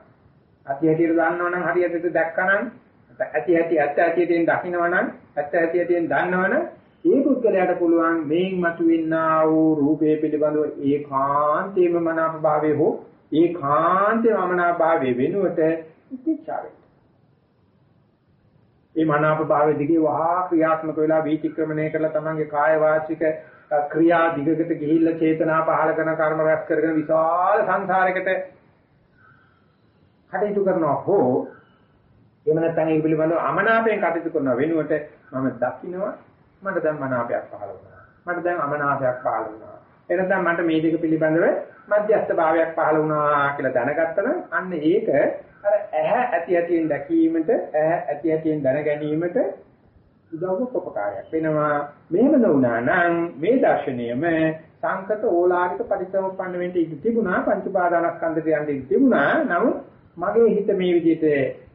අති හැටියට දන්නවනම් හරියට දැක්කනම් ඇති හැටි ඇත්ත ඇතියෙන් දකින්නවනම් ඇත්ත ඇතියෙන් දන්නවනම් ඒ පුද්ගලයාට පුළුවන් මේන් මතුවෙනා වූ රූපේ පිළිබඳව ඒකාන්තේම මනාප භාවයේ හෝ ඒකාන්තේම අමනාප භාවයේ වෙනුවට ඉතිචාරය. මේ මනාප භාවයේ දිගේ වහා ක්‍රියාත්මක වෙලා වීතික්‍රමණය කරලා තමන්ගේ කාය වාචික ක්‍රියා දිගකට ගිහිල්ලා චේතනා පහල කරන කර්ම රැස් කරගෙන විශාල සංසාරයකට කටයුතු කරනවා හෝ එහෙම නැත්නම් ඒක පිළිබඳව අමනාපයෙන් කටයුතු කරන වෙනුවට මම දකින්නවා මට දැන් මනාපයක් පහළ වුණා. මට දැන් අමනාපයක් පහළ වුණා. එනනම් මට මේ දෙක පිළිබඳව මධ්‍යස්ථ භාවයක් පහළ වුණා කියලා දැනගත්තම අන්න ඒක අර ඇහැ ඇති ඇතියෙන් දැකීමට ඇහැ ඇති ඇතියෙන් දැන ගැනීමට උදව්ව උපකාරයක් වෙනවා. මෙහෙම නොවුනා නම් මේ දර්ශනයම සංකත ඕලාරික පරිසම්පන්න වෙන්න ඉඩ තිබුණා පංච පාදානස්කන්ධයට යන්න ඉඩ තිබුණා. නමුත් මගේ හිත මේ විදිහට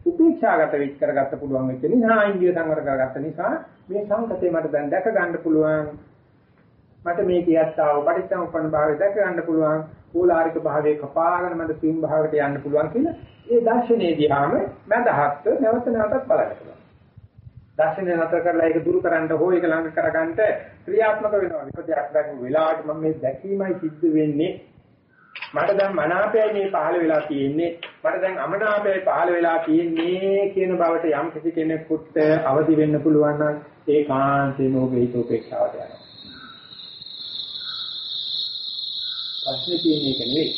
උපේක්ෂාගත වෙච්ච කරගත්ත පුළුවන් වෙච්ච නිසා ඉන්දිය සංවර කරගත්ත නිසා මේ සංකතේ මට දැන් දැක ගන්න පුළුවන් මට මේ කියත්තාව පටිච්චසමුප්පන්න භාවය දැක ගන්න පුළුවන් ඕලාරික භාවයේ කපාගෙන මට සිම් භාවයට යන්න පුළුවන් කියලා ඒ දර්ශනයේදීාම මඳහත් නැවත නැවතත් බලන්න පුළුවන්. දර්ශනය නතර කරලා ඒක දුරු කරන්න හෝ ඒක ළඟ කරගන්න ක්‍රියාත්මක වෙනවා. විපදයක් දැක්ම වෙලාවට මම මේ දැකීමයි සිද්ධ වෙන්නේ. මට දැන් මනාපයයි මේ පහළ වෙලා තියෙන්නේ. මට දැන් අමනාපයයි පහළ වෙලා තියෙන්නේ කියන බවට යම් කිසි කෙනෙකුට අවදි වෙන්න පුළුවන් නම් ඒ කාන්තේම ඔබේ හිත උපේක්ෂාවට යනවා. ප්‍රශ්නේ තියෙන්නේ ඒක නෙවෙයි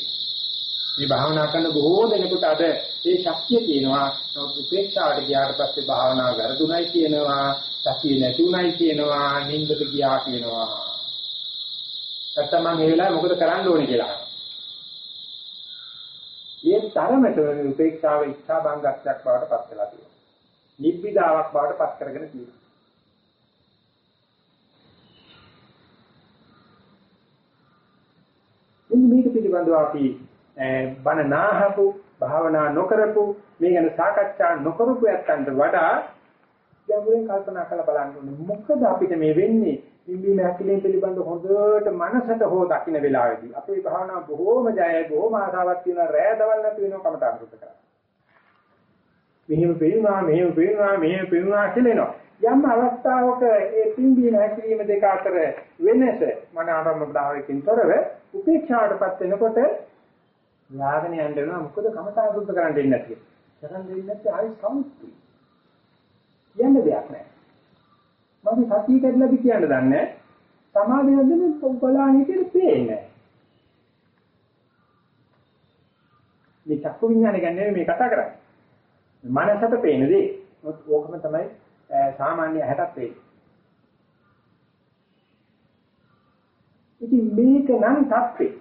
මේ භාවනා කරන බොහෝ දෙනෙකුට අද ඒ ශක්තිය තියෙනවා උපේක්ෂාවට ගියාට පස්සේ භාවනාව වැරදුණයි කියනවා සතිය නැතුණයි කියනවා නින්දට ගියා කියනවා නැත්තම් මම මේ වෙලාවේ මොකද කරන්න ඕනේ කියලා ඒ තරමට උපේක්ෂාව ඉච්ඡා බංගත්වයක් බවට පත් වෙලා තියෙනවා. නිබ්බිදාවක් බවට පත් කරගෙන තියෙනවා. මෙන්න මේක පිළිබඳව අපි බණ නාහපු භාවනා නොකරපු මේ ගැන සාකච්ඡා නොකරපු යත්තන්ට වඩා ගැඹුරින් කල්පනා කරලා බලන්න ඕනේ. මොකද අපිට මේ වෙන්නේ? නිම්බීම හැකිලේ පිළිබඳ හොඳට මනසට හෝ දකින්න වෙලාවේදී. අපේ භාවනාව බොහෝම ජයයි බොහෝම ආසාවක් තියෙන රෑ දවල් නැති වෙනවා කමට අනුසුත කරා. මෙහෙම පේනවා මෙහෙම පේනවා මෙහෙම පේනවා කියලා යම් අවස්ථාවක ඒ පිම්බීම හැකිලිම දෙක අතර වෙනස මන ආරම්භ භාවයකින් තොරව උපේක්ෂාවටපත් වෙනකොට යාගෙන යන්න වෙනවා මොකද කමට අනුසුත කරන්න දෙන්නේ නැති. කරන් දෙන්නේ නැත්නම් ආයි සමුත්ති. කියන්න දෙයක් නැහැ. මම සතිය කැඩලාද කියන්න දන්නේ සමාධිය නැද්ද බලාගෙන හිටියට පේන්නේ මේ චක්කු විඥානය ගැන මේ කතා කරන්නේ මනසට පේන දේ ඕකම තමයි සාමාන්‍ය ඇහැටත් පේන්නේ ඉතින් මේක නම් තත්ත්වේ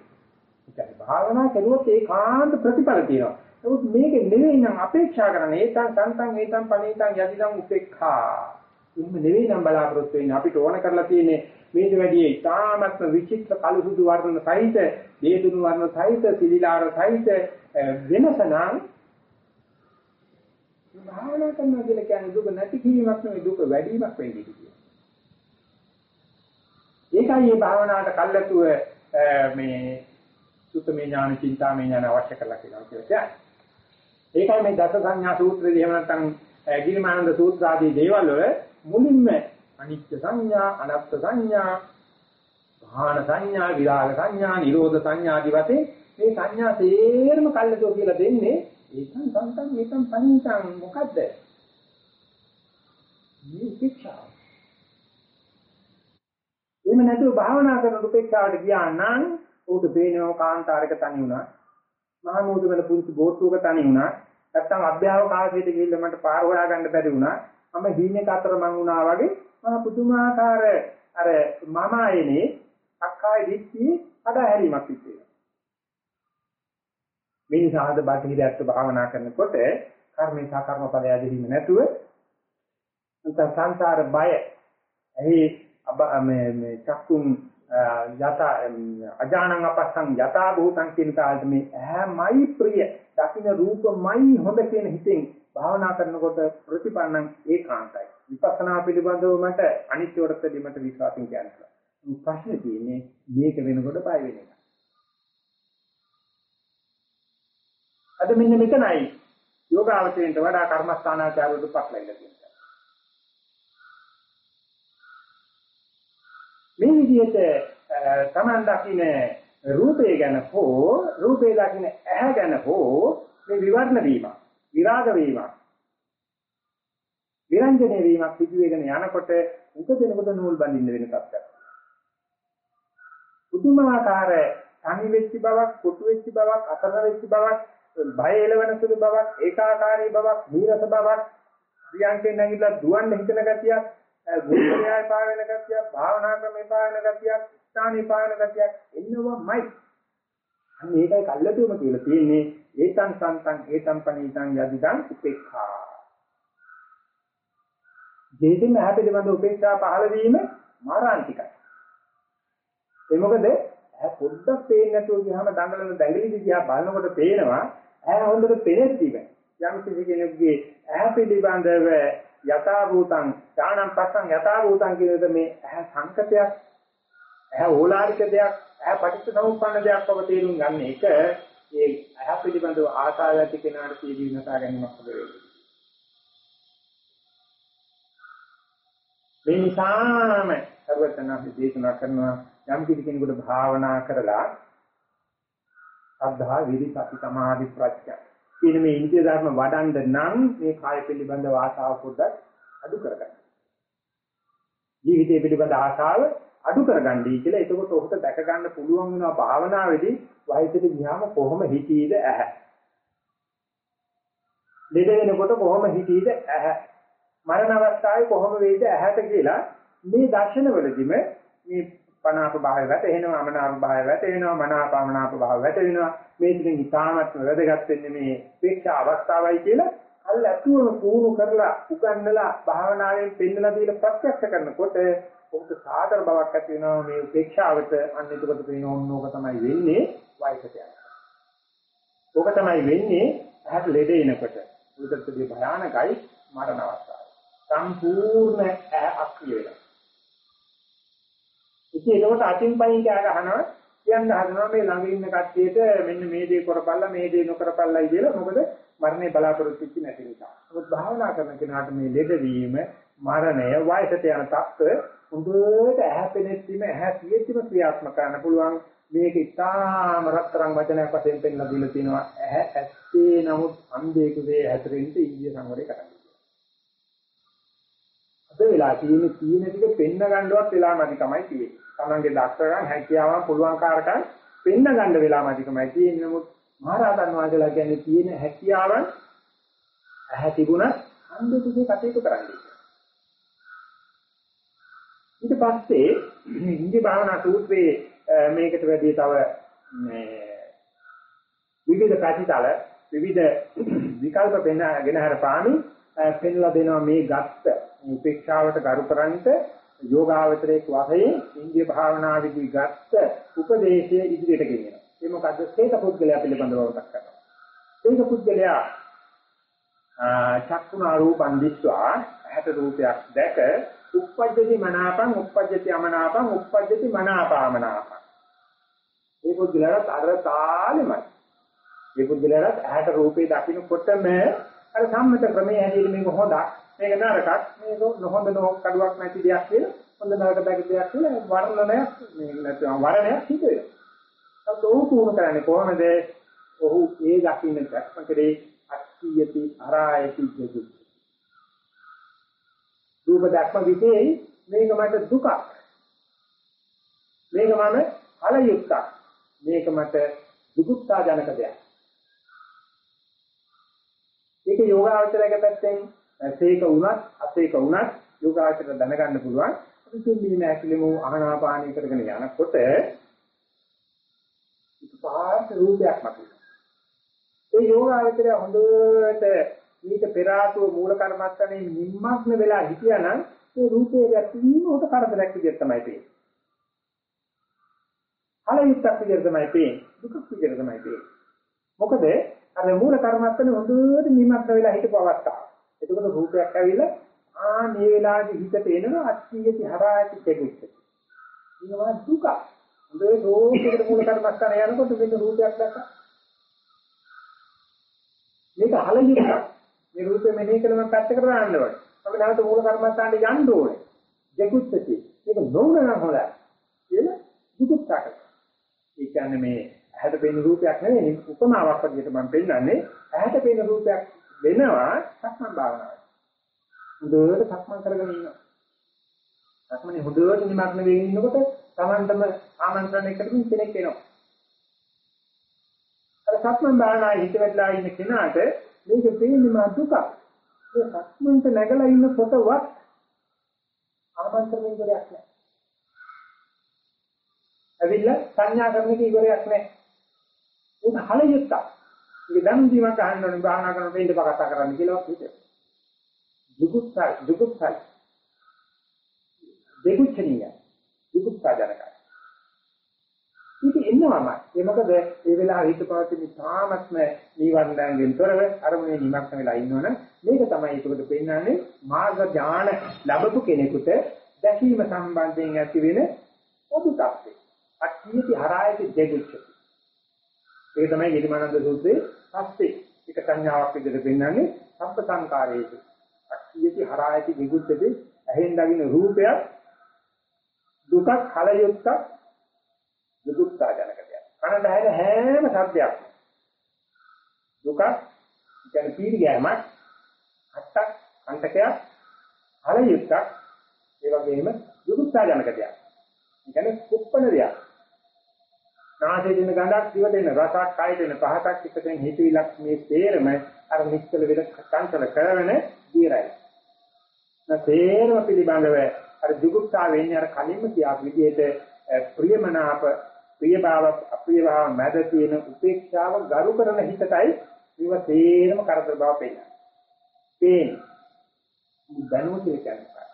ඉතින් භාවනා කරුවොත් ඒකාන්ත ප්‍රතිඵල තියෙනවා. නමුත් මේක නෙවෙයි නම් අපේක්ෂා කරන්නේ. ඒතං සන්තං ඒතං පණීතං යදිදං උපේක්ඛා. එහෙම නෙවෙයි නම් බලාපොරොත්තු වෙන්නේ. අපිට ඕන කරලා තියෙන්නේ මේට වැඩි ඉතාමත්ම විචිත්‍ර කළු සුදු වර්ණ සහිත, දේදුණු වර්ණ සහිත, සිලිලාර සහිත වෙනස නම් භාවනා කරනවා කියලා කියන්නේ දුක නැති කිරීමක් නෙවෙයි දුක වැඩිවීමක් වෙන්නේ කියලා. ඒකයි මේ භාවනාවට කල්ලාතුව මේ සුතමේ ඥාන, චින්තාමේ ඥාන අවශ්‍ය කරලා කියලා කියන්නේ. ඒකයි මේ දස සංඥා සූත්‍රයේදී එහෙම නැත්නම් ගිරිමානන්ද සූත්‍ර ආදී දේවල් වල මුලින්ම අනිත්‍ය සංඥා, අනත්ත් සංඥා, භාන සංඥා, විරාග සංඥා, නිරෝධ සංඥා ආදී වශයෙන් මේ සංඥා තේරම කල්ලාතෝ කියලා දෙන්නේ ඒකන් සංසං ඒකන් පණිතං මොකද්ද? මේ උපේක්ෂාව. එහෙම නැතුව භාවනා කරන උපේක්ෂාවට ගියා නම් උට පේනව කාන්තාරයක තනි වුණා. මහා මූද වල පුංචි බෝට්ටුවක තනි වුණා. නැත්තම් අභ්‍යාවකාශයට ගිහිල්ලා මට පාර හොයාගන්න බැරි වුණා. මම හීනෙක අතර මං වුණා වගේ මම පුදුමාකාර අර මම ආයනේ අක්කාය දිට්ඨිය අඩහැරීමක් තිබෙනවා. මේ නිසා අද බාහිරයත් භාවනා කරනකොට කර්මේ සහ කර්මඵලය ඇදහිම නැතුව නැත්නම් සංසාර බය එහි අබ මේ මේ චක්කුම් යත අජානං අපස්සං යතා භූතං කියන කාලේ මේ ඇහැමයි ප්‍රිය දකින්න රූපමයි හොඳ කියන හිතෙන් භාවනා කරනකොට ප්‍රතිපන්නං ඒකාන්තයි. විපස්සනා පිළිබඳව මට අනිත්‍යවටදී මට විශ්වාසයෙන් කියනවා. ප්‍රශ්නේ තියෙන්නේ මේක වෙනකොට බය වෙන එක. අද මෙන්න මෙතනයි යෝගාවචරයට වඩා කර්මස්ථානාචාරවලට පටලැවිලා තියෙනවා. මේ විදිහට Taman දකින්න රූපය ගැන හෝ රූපේ දකින්න ඇහැ ගැන හෝ මේ විවර්ණ වීම විරාග වීම විරංජනේ වීමක් සිදු වෙගෙන යනකොට උපදිනකොට නූල් බඳින්න වෙන තත්ත්වයක්. පුදුමාකාර තනි වෙච්ච බවක්, කොටු වෙච්ච බවක්, අතර වෙච්ච බවක්, බය එළවෙන සුළු බවක්, ඒකාකාරී බවක්, නීරස බවක්, ප්‍රියංකෙන් නැගිටලා දුවන්න හිතන ගතියක්, ගුරුවරයා එපා වෙන ගතියක්, භාවනා ක්‍රම එපා වෙන ගතියක්, ස්ථාන එපා වෙන ගතියක් එන්නවමයි. අන්න ඒකයි කල්ලාතුම කියලා තියෙන්නේ ඒතං සන්තං ඒතං පනීතං යදිදං උපේක්ඛා. ජීවිතේ මහ පිළිබඳ උපේක්ෂා පහළ වීම මාරාන්තිකයි. ඒ මොකද ඇහ පොඩ්ඩක් පේන්නේ නැතුව ගියාම දඟලන දැඟලි දිහා බලනකොට පේනවා ඇහ හොඳට පේන්නේ ඉතින්. යම් කිසි කෙනෙකුගේ ඇහ පිළිබඳව යථා භූතං ඥානං පස්සං යථා භූතං කියන මේ ඇහ සංකතයක් ඇහ ඕලාරික දෙයක් ඇහ පටිච්ච සමුප්පන්න දෙයක් බව තේරුම් ගන්න එක ඒ ඇහ පිළිබඳව ආසාව ඇති කෙනාට තීවි වෙනසා ගැනීමක් වෙන්නේ. මේ නිසාම සර්වඥාන්සේ දේශනා කරනවා යම් කිසි කෙනෙකුට භාවනා කරලා අද්ධා විරි සති සමාධි ප්‍රඥා කියන මේ ඉන්දිය ධර්ම වඩන්න නම් මේ කාය පිළිබඳ ආශාව පොඩ්ඩක් අඩු කරගන්න. ජීවිතය පිළිබඳ ආශාව අඩු කරගන්නයි කියලා එතකොට ඔහුට දැක ගන්න පුළුවන් වෙනවා භාවනාවේදී වයසට ගියාම කොහොම හිතීද ඇහැ. ලෙඩ වෙනකොට කොහොම හිතීද ඇහැ. මරණ අවස්ථාවේ කොහොම වේද ඇහැට කියලා මේ දර්ශනවලදීම මේ පනාප භාවය වැටෙනවා අමනාප භාවය වැටෙනවා මනාපමනාප භාවය වැටෙනවා මේ දෙකෙන් ඉතාමත් වැදගත් වෙන්නේ මේ උපේක්ෂා අවස්ථාවයි කියලා අල් ඇතුවම පුහුණු කරලා උගන්නලා භාවනාවෙන් පෙන්නලා දීලා ප්‍රත්‍යක්ෂ කරනකොට ඔබට සාතර බවක් ඇති වෙනවා මේ උපේක්ෂාවට අන්න එතකොට පේන ඕනෝක තමයි වෙන්නේ වයසට යනකොට. ඕක තමයි වෙන්නේ ඇහැට ලෙඩ එනකොට. උදේටදී භයානකයි මරණ අවස්ථාව. සම්පූර්ණ ඇහැ අක්‍රිය වෙනවා. ඉතින් ඒකට අතින් පයින් කෑ ගහනවා කියන්න හදනවා මේ ළඟ ඉන්න කට්ටියට මෙන්න මේ දේ කරපල්ලා මේ දේ නොකරපල්ලායි කියලා මොකද මරණය බලාපොරොත්තු වෙච්ච නැති නිසා. මොකද භාවනා කරන කෙනාට මේ ලෙඩවීම මරණය වයසට යන තත්ත්ව හොඳට ඇහැපෙනෙත්තිම ඇහැ සියෙත්තිම ක්‍රියාත්මක කරන්න පුළුවන් මේක ඉතාම රත්තරන් වචනයක් වශයෙන් පෙන්නලා දීලා තිනවා ඇහැ ඇත්තේ නමුත් අන්ධයෙකුගේ හැතරින්ද ඉන්දිය සංවරය කරන්නේ. අද වෙලා තියෙන තියෙන ටික පෙන්න ගන්නවත් වෙලාමදි තමයි තියෙන්නේ. තමන්ගේ දක්ෂකම් හැකියාවන් පුළුවන් කාරකම් පෙන්න ගන්න වෙලාමදිකමයි තියෙන්නේ. නමුත් මහරහතන් වහන්සේලා කියන්නේ තියෙන හැකියාවන් ඇහැ තිබුණත් අන්ධයෙකුගේ කටයුතු කරන්නේ. ඊට පස්සේ ඉන්දිය භාවනා සූත්‍රයේ මේකට වැඩි තව මේ විවිධ පැතිතල විවිධ විකල්ප පෙන්ගෙන හර පාමි පෙන්ලා දෙනවා මේ ගත්ත උපේක්ෂාවට ගරු කරන්ට යෝගාවචරයේ වශයෙන් ඉන්දිය භාවනාවේදී ගත්ත උපදේශය ඉදිරියට ගෙනියනවා. ඒ මොකද්ද? සේක පුද්ගලයා පිළිබඳව මතක් කරනවා. සේක පුද්ගලයා චක්කුණා රූපං දිස්වා ඇහැට රූපයක් දැක උප්පජ්ජති මනාපං උප්පජ්ජති අමනාපං උප්පජ්ජති මනාපාමනාපං. ඒ පුද්ගලයාට අර තාලෙමයි. ඒ පුද්ගලයාට ඇහැට රූපේ දකින්නකොටම අර සම්මත ක්‍රමයේ හැදෙන්නේ මේක හොඳක් මේක නරකක් මේක නොහොඳ නොහොත් කඩුවක් නැති දෙයක් කියලා හොඳ නරක දෙයක් දෙයක් කියලා වර්ණනයක් මේ නැත්නම් වර්ණයක් හිත වෙනවා. ඒත් ඔහු පුහුණු කරන්නේ කොහොමද? ඔහු ඒ දකින්න දැක්ම කරේ අක්ඛියති අරායති කියති. රූප දැක්ම විශේෂයි මේක මට දුකක්. මේක මම අලයුක්තක්. මේක මට දුක්ඛා ජනක දෙයක්. ඒක යෝගාචරයක පැත්තෙන් සේක වුණත් අසේක වුණත් යෝගාචර දැනගන්න පුළුවන්. අපි දෙන්නේ නැතිලෙම ආහනාපානී කරගෙන යනකොට පාර්ථ රූපයක් මතුවේ. ඒ යෝගාචරය හොඳට මේක පෙර ආතුව මූල කර්මස්තනේ නිම්මග්න වෙලා හිටියානම් ඒ රූපේ ගැටීම උට කරදරයක් විදිහට තමයි පේන්නේ. හලිතක් විදිහට තමයි පේන්නේ. දුකක් විදිහට තමයි පේන්නේ. මොකද අර මූල කර්මස්තනේ හොඳට නිම්මග්න වෙලා හිටපු අවස්ථාව. එතකොට රූපයක් ඇවිල්ලා ආ මේ වෙලාවේ හිතට එනවා අත්‍යීති හරායති කෙකුත්. ඊනවා දුක. හොඳේ රෝගයකට මූල කර්මස්තනේ යනකොට මෙන්න රූපයක් දැක්කා. මේක හලිතක් මේ රූපෙ මෙනෙහි කළම පැත්තකට දාන්න ඕනේ. අපි නැවත මූල කර්මස්ථානට යන්න ඕනේ. දෙකුත්ති. මේක නොවුන නම් හොඳයි. දුක්ඛාට. ඒ කියන්නේ මේ ඇහැට පෙනෙන රූපයක් නෙවෙයි උපමාවක් වගේ මම පෙන්නන්නේ ඇහැට පෙනෙන රූපයක් වෙනවා සක්මන් භාවනාවයි. හොඳට සක්මන් කරගෙන ඉන්නවා. සක්මනේ හොඳට නිමග්න වෙගෙන ඉන්නකොට Tamanටම ආමන්ත්‍රණයකටම කෙනෙක් එනවා. අර සක්මන් භාවනාවේ හිත වැටලා ඉන්න කෙනාට මේක පේන්නේ මා දුක. ඒ සක්මන්ට නැගලා ඉන්න කොටවත් ආමන්ත්‍රණය කරයක් නැහැ. ඇවිල්ලා සංඥා කරන එක ඉවරයක් නැහැ. ඒක හලියුත්තක්. ඒක දැන් දිවක් අහන්න ඕනේ භාවනා කරනකොට ඉඳ කතා කරන්න කියලා හිතේ. දුකුත්සයි දුකුත්සයි දෙකුච්චනිය දුකුත්සජනකයි. ඉතින් එන්නවම ඒ මොකද ඒ වෙලාව හිත පවතින තාමත්ම නිවර්ණයෙන් තොරව අරමුණේ නිමක්ක වෙලා ඉන්නවනම් මේක තමයි ඒකට පෙන්වන්නේ මාර්ග ඥාන ලැබපු කෙනෙකුට දැකීම සම්බන්ධයෙන් ඇති වෙන පොදු tattve. අට්ඨියති හරායති දෙගුච්චති. ඒක තමයි ඊළමානන්ද සූත්‍රයේ පස්සේ එක සංඥාවක් විදිහට පෙන්වන්නේ සබ්බ සංකාරයේදී. අට්ඨියති හරායති දෙගුච්චති ඇහෙන් දකින්න රූපයක් දුකක් කලයුත්තක් දුක්ඛා ජනක දෙයක්. කන දැහැර හැම શબ્දයක් දුකක් කියන්නේ පීඩි ගෑමක් අට්ටක් කන්ටකයක් කලයුත්තක් ඒ වගේම දුක්ඛා ජනක දෙයක්. ඒ කියන්නේ කුප්පන දෙයක්. නාසයේ දෙන ගඳක් දිව දෙන රසක් කය දෙන පහතක් එකතෙන් හිතවිලක් මේ තේරම අර නිස්සල වෙන කංශල කරන දීරයි. නැතේරම පිළිබඳව අර දුක්ඛා වෙන්නේ අර කලින්ම කියාපු විදිහට ප්‍රියමනාප ප්‍රිය භාව අප්‍රිය භාව මැද තියෙන උපේක්ෂාව ගරු කරන හිතටයි මේව තේරම කරදර බව පේනවා. පේන. දැනුම කියලා කියන්නේ.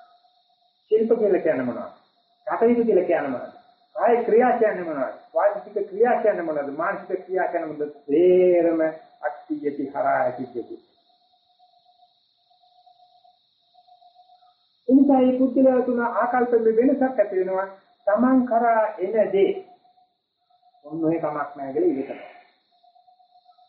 ශිල්ප කියලා කියන්නේ මොනවද? කටයුතු කියලා කියන්නේ මොනවද? කාය ක්‍රියා කියන්නේ මොනවද? වාචික ක්‍රියා කියන්නේ මොනවද? මානසික ක්‍රියා කියන්නේ මොනවද? තේරම අක්තියති හරායති කියති. එනිසා මේ පුද්ගලයා තුන ආකල්පෙ වෙනසක් ඇති වෙනවා. Taman කරා එන දේ ඔන්න ඔය කමක් නැහැ කියලා ඉවතනවා.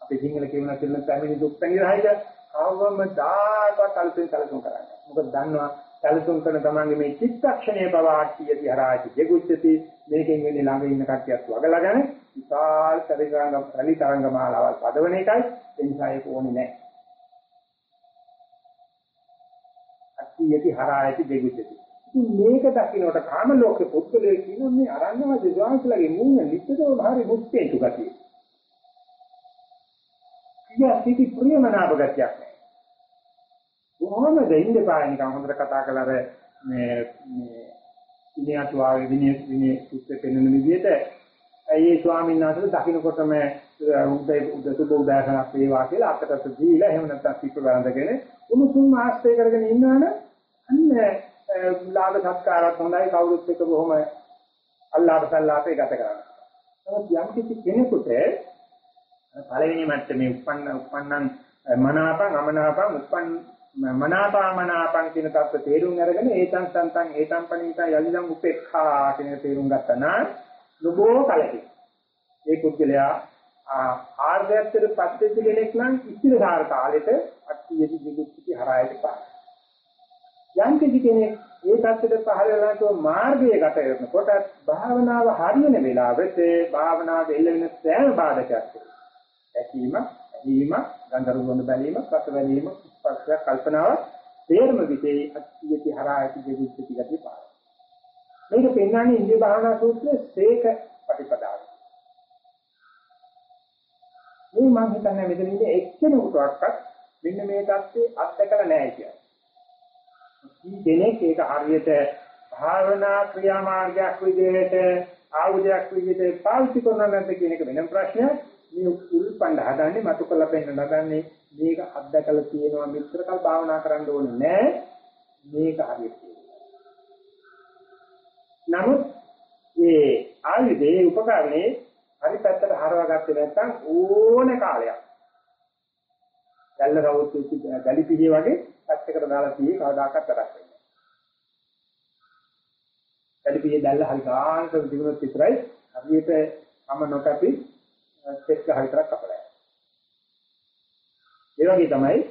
අපි සිංහල කියන තෙන්න පැමිණි දුක් පැනිරහයිද කවමදාකවත් අලුතෙන් සැලසුම් කරන්නේ. මොකද දන්නවා සැලසුම් කරන තමන්ගේ මේ චිත්තක්ෂණයේ බව ආට්ටිය දිහරාටි දෙගුච්චති මේකෙන් වෙන්නේ ළඟ ඉන්න කට්ටියත් වගලාගෙන විශාල පරිගාංග රලි තරංග මාලාවල් පදවන එකයි ඒ නිසා ඒක ඕනේ නැහැ. අට්ටියටි හරායටි දෙගුච්චති ඉතින් මේක දකින්නට කාම ලෝකේ පුද්ගලයෙක් කියන මේ අරණ්‍යවාදී ස්වාමීන්ගේ මුන්න නිත්‍යදෝ භාරි මුක්තේතු ගතිය. කියා සිටි ප්‍රියමනාප ගතියක් නැහැ. කොහොමද ඉන්නේ පාය නිකන් හොඳට කතා කළාර මේ මේ ඉනියතු ආවේ විනය විනය සුත්තේ පෙන්වන විදිහට ඒ ස්වාමීන් වහන්සේ දකින්නකොටම උදේ උදේ සුබ උදාසනක් වේවා කියලා අකටත් දීලා එහෙම නැත්නම් පිට වරඳගෙන උණුසුම් ආස්තය කරගෙන ඉන්නවනේ අන්න ලාභ සත්කාරات හොඳයි කවුරුත් එක්ක බොහොම අල්ලාහ් සල්ලාපේ ගත කරන්නේ. නමුත් යම් කිසි කෙනෙකුට පළවෙනි මට්ටමේ උපන්න උපන්නන් මනාපං අමනාපං උපන් මනාපාමනාපං කියන தත්ත්ව තේරුම් අරගෙන ඒතං සන්තං ඒතං පණීතා යලිදං උපේක්ඛා කියන තේරුම් ගත්තා නම් ලබෝ කලකි. ඒ පුද්ගලයා ආර්යත්වයට පත්වෙච්ච කෙනෙක් නම් ඉස්තිරසාර කාලෙට අට්ඨියති දිගුච්චි හරායට පාන. යම් කිසි කෙනෙක් ඒ தත්ත්වයට පහළ වෙලාට මාර්ගයේ ගත කරනකොට භාවනාව හරියන වෙලාවෙත් භාවනාව එල්ල වෙන සෑම බාධකයක් ඇකීම, ඇහිීම, ගන්ධරුවන් බැලීම, රස බැලීම, ස්පර්ශ කල්පනාව තේරම විදේ අත්‍යති හරායති දෙවිච්චති ගතිය පාර. මේක පෙන්වන්නේ ඉන්දිය භාවනා සූත්‍රයේ සේක ප්‍රතිපදාව. මේ මම හිතන්නේ මෙතන ඉන්නේ එක්කෙනෙකුටවත් මෙන්න මේ தත්ත්වේ අත්දකලා නැහැ කියන්නේ. කෙනෙක් ඒක හරියට භාවනා ක්‍රියාමාර්ගයක් විදිහට ආයුධයක් විදිහට පාවිච්චි කරනවා නැද්ද කියන එක වෙනම ප්‍රශ්නයක්. මේ උල්පණ්ඩ හදන්නේ මතු කළ පෙන්න නදන්නේ මේක අත්දකලා තියෙනවා මිත්‍රකල් භාවනා කරන්න ඕනේ නෑ මේක හරියට නමුත් මේ ආයුධයේ උපකරණේ හරි පැත්තට හරවා ගත්තේ නැත්නම් ඕනේ කාලයක් දැල්ල රවුත් වෙච්ච ගලි පිළිය වගේ පැත්තකට දාලා තියෙයි කවදාකවත් තරක් වෙන්නේ. ගලි පිළිය දැල්ල හරි ගානට දිනුනොත් විතරයි හරියට අම නොකපි සෙට් ගහ විතරක් කපලා යනවා. ඒ වගේ තමයි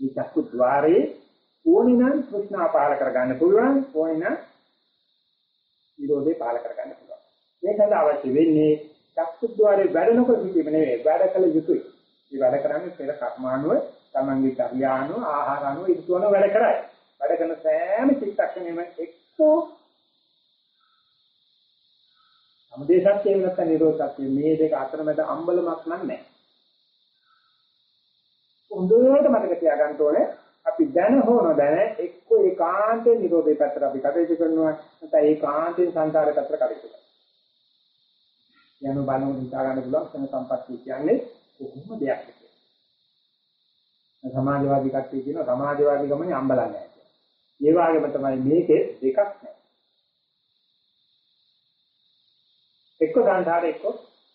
මේ චක්කු ద్వාරයේ ඕනිනම් කෘෂ්ණා පාල කරගන්න පුළුවන් ඕනිනම් විරෝධේ පාල කරගන්න පුළුවන්. මේකද අවශ්‍ය වෙන්නේ චක්කුද්්වාරේ වැඩ නොකර සිටීම නෙවෙයි වැඩ කළ යුතුයි. මේ වැඩ කරන්නේ පෙර කර්මානුව, තමන්ගේ කර්යානුව, ආහාරානුව ඉදුවන වැඩ කරයි. වැඩ කරන සෑම චිත්තක්ෂණයම එක්කෝ සමුදේශක් කියන නැත්නම් නිරෝධයක් මේ දෙක අතරමැද අම්බලමක් නැහැ. හොඳට මතක තියාගන්න ඕනේ අපි දැන හෝ නොදැන එක්ක ඒකාන්තේ නිරෝධය පැත්තට අපි කටයුතු කරනවා නැත්නම් ඒකාන්තෙන් සංසාරය පැත්තට කටයුතු කරනවා. යන බලන හිතා ගන්න පුළුවන් සන සම්පත්තිය කියන්නේ කොහොම දෙයක් කියලා. සමාජවාදී කට්ටිය කියන සමාජවාදී ගමනේ අම්බලන්නේ නැහැ. ඒ වගේම තමයි මේකේ දෙකක් නැහැ. එක්ක සංසාරේ එක්ක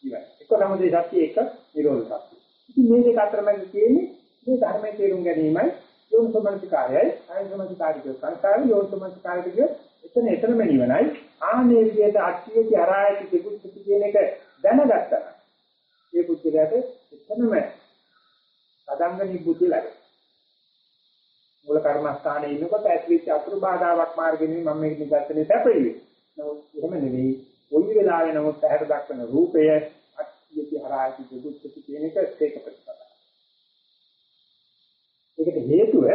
ඉවරයි. එක්ක සමුදේ සත්‍ය එක්ක නිරෝධ සත්‍ය. ඉතින් මේ දෙක අතරමැද තියෙන්නේ මේ ධර්මයේ තේරුම් ගැනීමයි යෝනිසමනසිකාරයයි. ආයතනසිකාරික සංස්කාරය යෝනිසමනසිකාරික එතන එතනම නිවනයි. ආනේ විදිහට අට්ඨියති අරායති දෙකුත්ති කියන එක දැනගත්තා. ඒ බුද්ධිලට එතනම සදංග නිබුද්ධිය ලැබෙනවා. මූල කර්මස්ථානයේ ඉන්නකොට ඇතුළේ අතුරු බාධාවක් මාර්ගෙ නෙමෙයි මම මේක නිගත්තනේ සැපෙන්නේ නමුත් එහෙම නෙවෙයි. කොයි වෙලාවෙ නමුත් ඇහැට දක්වන රූපය අට්ඨියති අරායති දෙකුත්ති කියන එක ඒක ප්‍රතිපදාව ඒකට හේතුව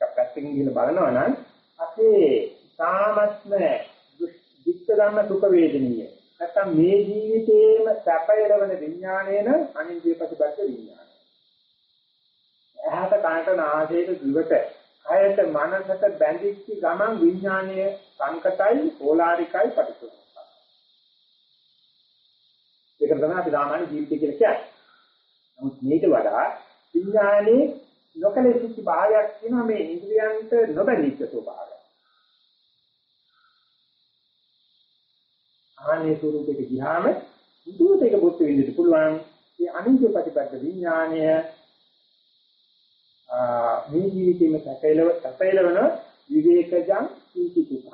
පැත්තකින් ගිහින් බලනවා නම් අපේ සාමත්ම දුක්ඛ ධම්ම සුඛ වේදනීය නැත්තම් මේ ජීවිතේම සැපයලවන විඥාණයන අනිත්‍ය ප්‍රතිපද විඥානය. එහාට කායට නාසයට දිවට කයට මනසට බැඳිච්ච ගමන් විඥානීය සංකතයි ඕලාරිකයි පටිච්චසමුප්පාද. ඒක තමයි අපි සාමාන්‍ය ජීවිතය කියලා කියන්නේ. නමුත් මේට වඩා විඥානයේ නොකලෙසිච්ච භාවයක් තියෙනවා මේ ඉන්ද්‍රියන්ට නොබැඳිච්ච ස්වභාවය. ආනේ ස්වරූපෙට ගියාම මුදුවට ඒක බුද්ධ විඳින්න පුළුවන්. මේ අනිත්‍ය ප්‍රතිපද විඥානය මේ ජීවිතේම සැපයලව සැපයලවන විවේකජං සීතිතුක.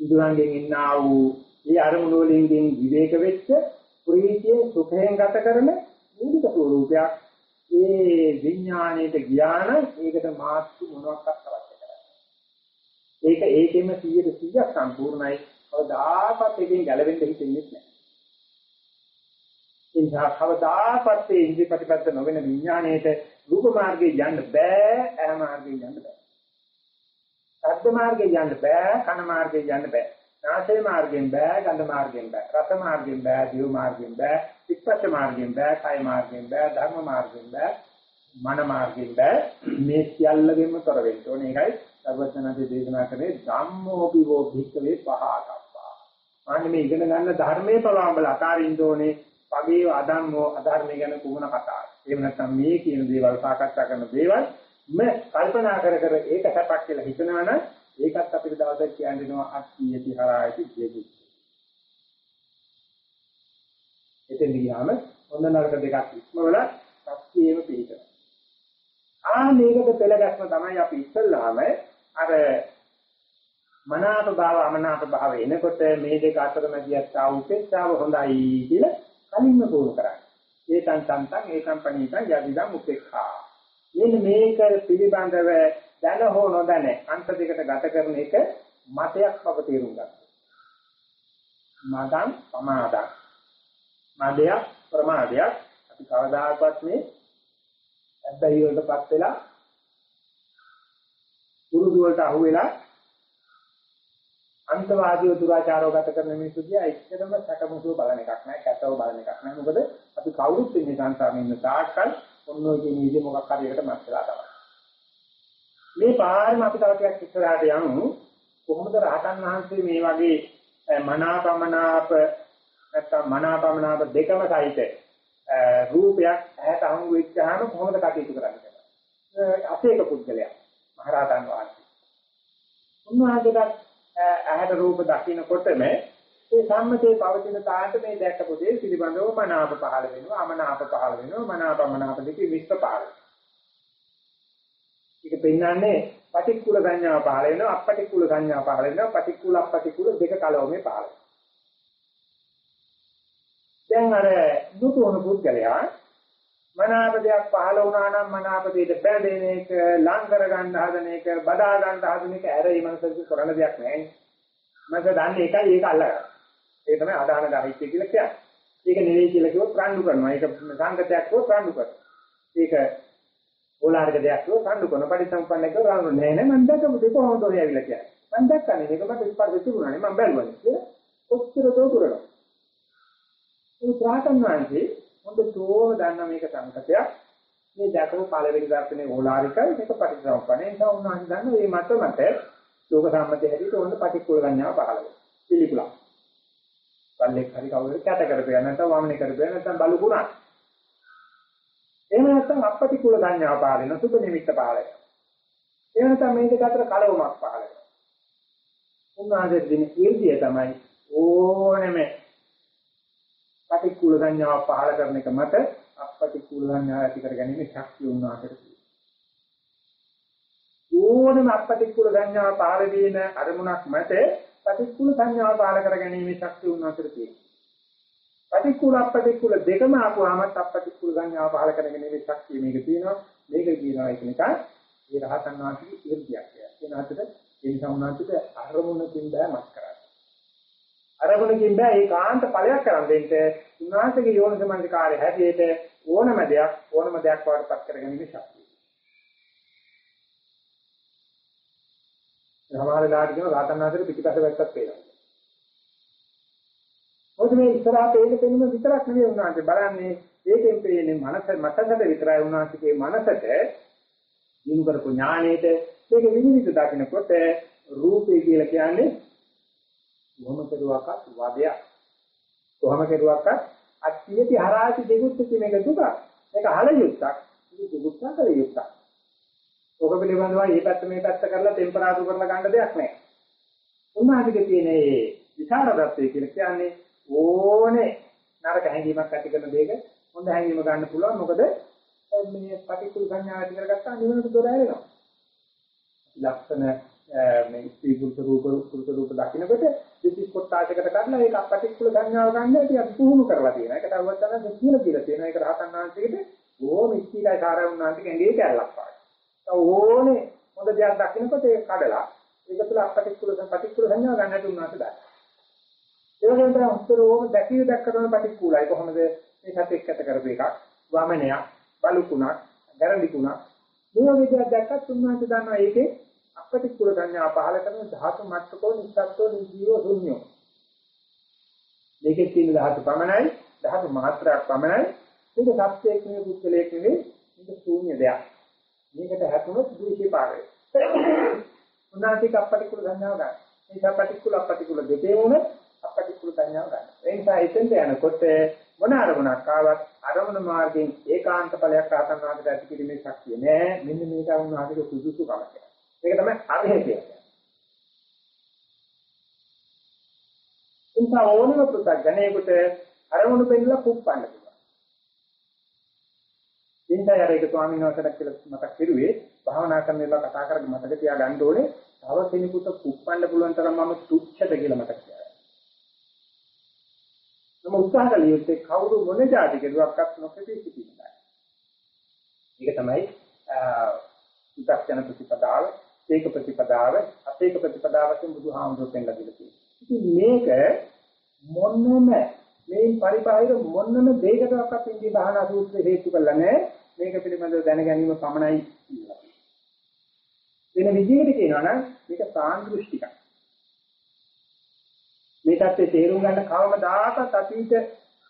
ඉදුරංගෙන් ඉන්නා වූ ඒ අරමුණු වලින් විවේක වෙච්ච ප්‍රීතිය සුඛයෙන් ගත කරන මූලික ස්වરૂපයක් ඒ විඥාණයට ගියාන ඒකට මාත්තු මොනවාක්වත් අවශ්‍ය කරන්නේ. ඒක ඒකෙම 100% සම්පූර්ණයි. කවදාකවත් එකෙන් ගැලවෙන්න හිතෙන්නේ නැහැ. ඒ නිසා කවදාකවත් ඒ ඉන්ද්‍රිය ප්‍රතිපද නොවන විඥාණයට රූප මාර්ගේ යන්න බෑ, ඇහ මාර්ගේ යන්න බෑ. ශබ්ද මාර්ගේ යන්න බෑ, කන මාර්ගේ යන්න බෑ. නාසය මාර්ගෙන් බෑ, ගන්ධ මාර්ගෙන් බෑ, රස මාර්ගෙන් බෑ, දිව මාර්ගෙන් බෑ, පිටපත මාර්ගෙන් බෑ, කය මාර්ගෙන් බෑ, ධර්ම මාර්ගෙන් බෑ, මන මාර්ගෙන් බෑ. මේ සියල්ලගෙම තොර වෙන්න ඕනේ. ඒකයි සර්වඥාන්සේ දේශනා කරේ ධම්මෝපි වෝ භික්ඛවේ පහතප්පා. අනේ මේ ඉගෙන ගන්න ධර්මයේ පවාඹල අතාරින්න ඕනේ. පගේ අදම්මෝ අධර්මය ගැන කුමන කතාවක්. එහෙම නැත්නම් මේ කියන දේවල් සාකච්ඡා කරන දේවල් මේ කල්පනා කර කර ඒක සැපක් කියලා හිතනවනම් ඒකත් අපිට දවසක් කියන්න දෙනවා අත්‍යති හරායති කියති. එතෙන් ගියාම හොඳ නරක දෙකක් ඉක්මවල සත්‍යයේම පිළිතන. ආ මේකට පෙළගස්ම තමයි අපි ඉස්සල්ලාම අර මනාප භාව අමනාප භාව එනකොට මේ දෙක අතර මැදියත් ආ උපේක්ෂාව හොඳයි කියලා කලින්ම පුරු කරන්නේ. ඒකන් සම්තං ඒකම් පණීතං යදිදම් උපේක්ඛා. මෙන්න මේක පිළිබඳව දැන හෝ නොදැන අන්ත දෙකට ගත කරන එක මතයක් බව තේරුම් ගන්න. මදං පමාදං. මදයක් ප්‍රමාදයක් අපි කවදාකවත් මේ ඇබ්බැහි වලටපත් වෙලා පුරුදු වලට අහු වෙලා අන්තවාදීව දුරාචාරව ගත කරන මිනිස්සු දිහා එච්චරම සැකමුසුව බලන එකක් නෑ කැතව බලන එකක් නෑ මොකද අපි කවුරුත් ඉන්නේ සංසාරේ ඉන්න තාක්කල් ඔන්න ඔය කියන විදිහ මොකක් හරි එකට මත් වෙලා තමයි මේ පාරම අපි තව ටිකක් ඉස්සරහට යමු කොහොමද රහතන් වහන්සේ මේ වගේ මනාපමනාප නැත්නම් මනාපමනාප දෙකම සහිත රූපයක් ඇහැට හමු වෙච්චාම කොහොමද කටයුතු කරන්නේ කියලා. අසේක පුද්ගලයා මහරහතන් වහන්සේ. උන්වහන්සේට ඇහැට රූප දකින්නකොටම ඒ සම්මතයේ පවතින තාන්ත මේ දැක්කපු දේ පිළිබඳව මනාප පහළ වෙනවා අමනාප පහළ වෙනවා මනාපමනාප දෙකේ මිශ්‍ර පහළ වෙනවා. ඒක පෙන්වන්නේ පටික්කුල සංඥාව පහළ වෙනවා අපටික්කුල සංඥාව පහළ වෙනවා පටික්කුල අපටික්කුල දෙක කලවමේ පහළ දැන් අර දුතුණු පුද්ගලයා මනාප දෙයක් පහළ වුණා නම් මනාප දෙයට බැඳෙන එක ලං කර ගන්න හදන එක බදා ගන්න හදන එක ඇර මේ මනසට කරන්න දෙයක් නැහැ මම දන්නේ එකයි ඒක අල්ලගන්න. ඒක තමයි අදාන ගාහිත්‍ය කියලා කියන්නේ. ඒක නෙවෙයි කියලා කිව්වොත් රණ්ඩු කරනවා. ඒක සංගතයක් හෝ රණ්ඩු කරනවා. ඒක ඕලාරික දෙයක් හෝ රණ්ඩු කරනවා. පරිසම්පන්න එක රණ්ඩු නෑ නෑ මම දැකපු දෙක කොහොමද ඔය ඇවිල්ලා කියන්නේ. මම දැක්කනේ මේක මට ස්පර්ශ තිබුණානේ මම බැලුවානේ කියලා. ඔච්චර දෝතුරනවා. ඒ ප්‍රාතන් වහන්සේ හොඳටම දන්න මේක සංකතයක්. මේ දැකපු පළවෙනි දර්ශනේ ඕලාරිකයි මේක පරිසම්පන්න. ඒ නිසා උන්වහන්සේ දන්න මේ මත මත ලෝක සම්මතය හැටියට ඕන පටික්කුල ගන්නවා පහළ වෙනවා. පිළිකුලක්. බල්ලෙක් හරි කවුරු කැට කරපියා නැත්නම් වමනේ කරපියා නැත්නම් බලු ගුණා. එහෙම නැත්නම් අපටිකුල ගන්නවා පහළ වෙන සුබ නිමිත්ත පහළ වෙනවා. එහෙම නැත්නම් මේ දෙක අතර කලවමක් පහළ වෙනවා. උන්වහන්සේ දින ඊර්තිය තමයි ඕනෙම පටිකුල ගන්නවා පහළ කරන එක මත අපටිකුල ගන්නවා ඇති කර ගැනීම ශක්තිය උන්වහන්සේට ඕනම අපටික්කුල සංඥාව පාල වීම අරමුණක් මත පටික්කුල සංඥාව පාල කර ගැනීම ශක්තිය උන්වහන්සේට තියෙනවා. පටික්කුල අපටික්කුල දෙකම ආපුවාම අපටික්කුල සංඥාව පාල කර ගැනීම ශක්තිය මේක තියෙනවා. මේක කියනවා ඒක නිකන් ඒ රහතන් වහන්සේගේ ඉර්ධියක් කියලා. ඒ නාතට ඒ නිසා උන්වහන්සේට අරමුණකින් බෑ මත් කරන්නේ. අරමුණකින් බෑ ඒකාන්ත ඵලයක් කරන් දෙන්න උන්වහන්සේගේ යෝනිසමන්තිකාරය හැටියට ඕනම දෙයක් ඕනම දෙයක් වඩපත් කරගැනීමේ ශක්තිය. සමහර වෙලාවට කියන රාතන් ආශ්‍රේ පිටිපස්ස වැත්තක් පේනවා. මොකද මේ ඉස්සරහා පේන පෙනුම විතරක් නෙවෙයි උන්වහන්සේ බලන්නේ. ඒකෙන් පේන්නේ මනස මතකට විතරයි උන්වහන්සේගේ මනසට දිනු කරපු ඥාණයට මේක විවිධ දකින්නකොට රූපේ කියලා කියන්නේ කොහොම කෙරුවක්වත් වදයක්. කොහොම කෙරුවක්වත් අත්‍යති හරාති දෙගුත් මේක දුක. මේක හල යුක්තක් මේක දුක්ඛ කල යුක්තක් ඔක පිළිබඳව මේ පැත්ත මේ පැත්ත කරලා ටෙම්පරාදු කරලා ගන්න දෙයක් නැහැ. උන්වහන්සේගේ තියෙන මේ විචාරදත්තය කියලා කියන්නේ ඕනේ නරක හැඟීමක් ඇති කරන දෙයක හොඳ හැඟීම ගන්න පුළුවන්. මොකද මේ පටිකුල් සංඥා ඇති කරගත්තා නිවනට දොර ඇරෙනවා. ලක්ෂණ මේ ස්ත්‍රී පුරුෂ රූප පුරුෂ රූප දකින්නකොට දෙතිස් කොටාශයකට කරලා ඒක පටිකුල සංඥාව ගන්න ඇති අපි පුහුණු කරලා තියෙනවා. ඒක තවත් තමයි කියලා කියලා තියෙනවා. ඒක රහතන් වහන්සේගෙට ඕම ඉස්තිලයි සාරවුන්නාන්ට ගෙන්ගේ කැලලක් පායි. ඕනේ හොඳ දෙයක් දකින්නකොට ඒක කඩලා ඒක තුළ අපටික්කුල පටික්කුල සංඥා ගන්නට උනාට බෑ. ඒ වගේම තමයි උත්තරෝම දැකිය දැක්කම පටික්කුලයි කොහොමද මේ සත්‍යයක් ඇත කරපු එකක් වමනයක් බලුකුණක් ගැරන්ඩිකුණක් මේ වගේ දෙයක් දැක්කත් උන්වහන්සේ දන්නවා ඒකේ අපටික්කුල සංඥා පහල කරන ධාතු මට්ටකෝ නිස්සත්ත්ව නිජීව ශුන්‍යෝ. මේකේ තියෙන ධාතු පමණයි ධාතු මාත්‍රයක් පමණයි මේක සත්‍යයක් නෙවෙයි පුද්ගලයක් නෙවෙයි මේක ශූන්‍ය දෙයක්. මේකට හැතුනොත් ද්වේෂේ පාරේ. උනාටික අපටිකුල සංඥාව ගන්න. මේ අපටිකුල අපටිකුල දෙකේ උන අපටිකුල සංඥාව ගන්න. ඒ නිසා එතෙන්ට යනකොට මොන අරමුණක් ආවත් අරමුණ මාර්ගයෙන් ඒකාන්ත ඵලයක් ආතන්වාදයට ඇති කිරීමේ ශක්තිය නෑ. මෙන්න මේක වුණාට සුදුසු කම කියලා. ඒක තමයි අරහෙ කියන්නේ. ඉන්සා ඕනම පුතග්ජනේකට අරමුණු පෙන්නලා කුප්පන්න ඉන්දා යර එක ස්වාමීන් වහන්සේලා කියලා මතක් කරුවේ භාවනා කරන වෙලාව කතා කරගෙන මතක තියාගන්න ඕනේ තව කෙනෙකුට කුප්පන්න පුළුවන් තරම් මම තුච්ඡද කියලා මතක තියාගන්න. නම උත්සාහ කළ යුත්තේ කවුරු මොන જાති කෙරුවක්වත් නොකෙටි සිටින්නයි. මේක තමයි උත්සාහන ප්‍රතිපදාව, ඒක ප්‍රතිපදාව, අපේක ප්‍රතිපදාවෙන් බුදුහාමුදුරුවෝ පෙන්නලා දීලා තියෙනවා. ඉතින් මේක මොන්නම මේ පරිබාහිර මොන්නම දෙයකටවත් ඉන්දිය දහනා සූත්‍රය හේතු කරලා නැහැ. මේක පිළිබඳව දැන ගැනීම පමණයි කියලා. වෙන විදිහකට කියනවා නම් මේක සාන්දෘෂ්ටිකයි. මේ தත්ත්වේ තේරුම් ගන්න කවමදාකවත් අතීත